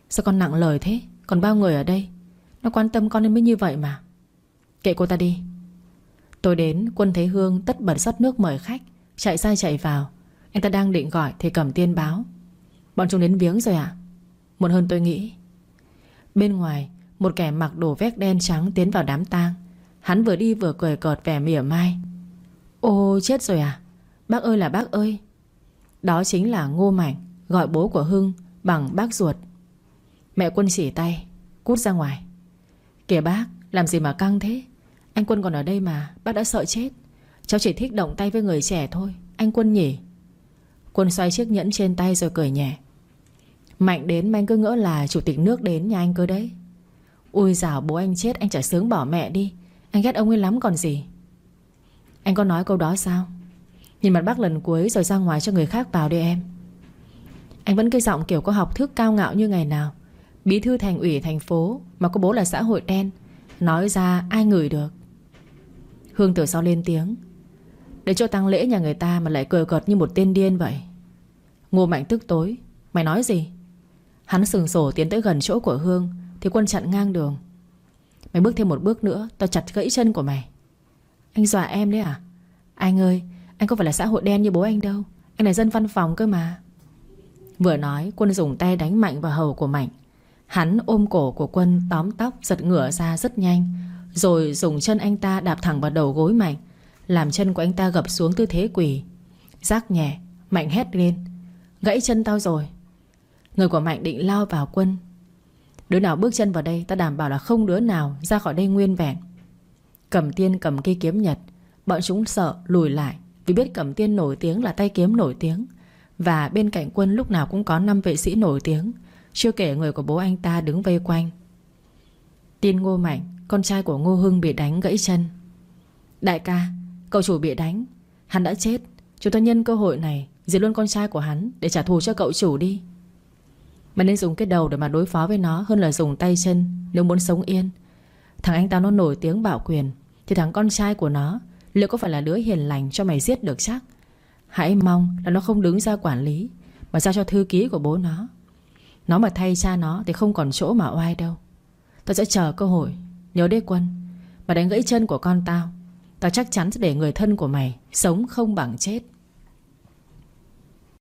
Sao con nặng lời thế? Còn bao người ở đây? Nó quan tâm con nên mới như vậy mà. Kệ cô ta đi. Tôi đến, Quân thấy Hương tất bật rót nước mời khách, Chạy ra chạy vào. Anh ta đang định gọi thì cầm tiên báo. Bọn chúng đến viếng rồi ạ. À? Muộn hơn tôi nghĩ. Bên ngoài, Một kẻ mặc đồ vét đen trắng tiến vào đám tang. Hắn vừa đi vừa cười cợt vẻ mỉa mai. Ô, chết rồi à. Bác ơi là bác ơi. Đó chính là Ngô Mạnh, Gọi bố của Hưng bằng bác ruột. Mẹ quân chỉ tay, Cút ra ngoài. Kìa bác, làm gì mà căng thế? Anh Quân còn ở đây mà, Bác đã sợ chết. Cháu chỉ thích động tay với người trẻ thôi, Anh Quân nhỉ? Quân xoay chiếc nhẫn trên tay rồi cười nhẹ. Mạnh đến mà anh cứ ngỡ là chủ tịch nước đến nhà anh cơ đấy. Ui dào, bố anh chết, anh chả sướng bỏ mẹ đi. Anh ghét ông ấy lắm còn gì. Anh có nói câu đó sao? Nhìn mặt bác lần cuối rồi ra ngoài cho người khác vào đi em. Anh vẫn cái giọng kiểu có học thức cao ngạo như ngày nào. Bí thư thành ủy thành phố Mà có bố là xã hội đen, Nói ra ai ngửi được. Hương từ sau lên tiếng, Để cho tăng lễ nhà người ta mà lại cười cợt như một tên điên vậy. Ngô Mạnh tức tối, Mày nói gì? Hắn sừng sổ tiến tới gần chỗ của Hương, Thì quân chặn ngang đường. Mày bước thêm một bước nữa, Tao chặt gãy chân của mày. Anh dọa em đấy à? Anh ơi, Anh không phải là xã hội đen như bố anh đâu? Anh là dân văn phòng cơ mà. Vừa nói, quân dùng tay đánh mạnh vào hầu của Mạnh. Hắn ôm cổ của quân tóm tóc, Giật ngửa ra rất nhanh, Rồi dùng chân anh ta đạp thẳng vào đầu gối Mạnh, Làm chân của anh ta gập xuống tư thế quỳ. Rác nhẹ, Mạnh hét lên, Gãy chân tao rồi. Người của Mạnh định lao vào quân. Đứa nào bước chân vào đây, Ta đảm bảo là không đứa nào ra khỏi đây nguyên vẹn. Cẩm tiên cầm cây kiếm nhật, Bọn chúng sợ lùi lại, Vì biết Cẩm tiên nổi tiếng là tay kiếm nổi tiếng, Và bên cạnh quân lúc nào cũng có 5 vệ sĩ nổi tiếng. Chưa kể người của bố anh ta đứng vây quanh. Tin Ngô Mạnh, Con trai của Ngô Hưng bị đánh gãy chân. Đại ca, Cậu chủ bị đánh. Hắn đã chết. Chúng ta nhân cơ hội này, Diệt luôn con trai của hắn Để trả thù cho cậu chủ đi. Mà nên dùng cái đầu để mà đối phó với nó Hơn là dùng tay chân, Nếu muốn sống yên. Thằng anh ta nó nổi tiếng bảo quyền, Thì thằng con trai của nó, Liệu có phải là đứa hiền lành cho mày giết được chắc? Hãy mong là nó không đứng ra quản lý, Mà giao cho thư ký của bố nó. Nó mà thay cha nó Thì không còn chỗ mà oai đâu. Tao sẽ chờ cơ hội. Nhớ đế quân, Mà đánh gãy chân của con tao Tao chắc chắn sẽ để người thân của mày Sống không bằng chết.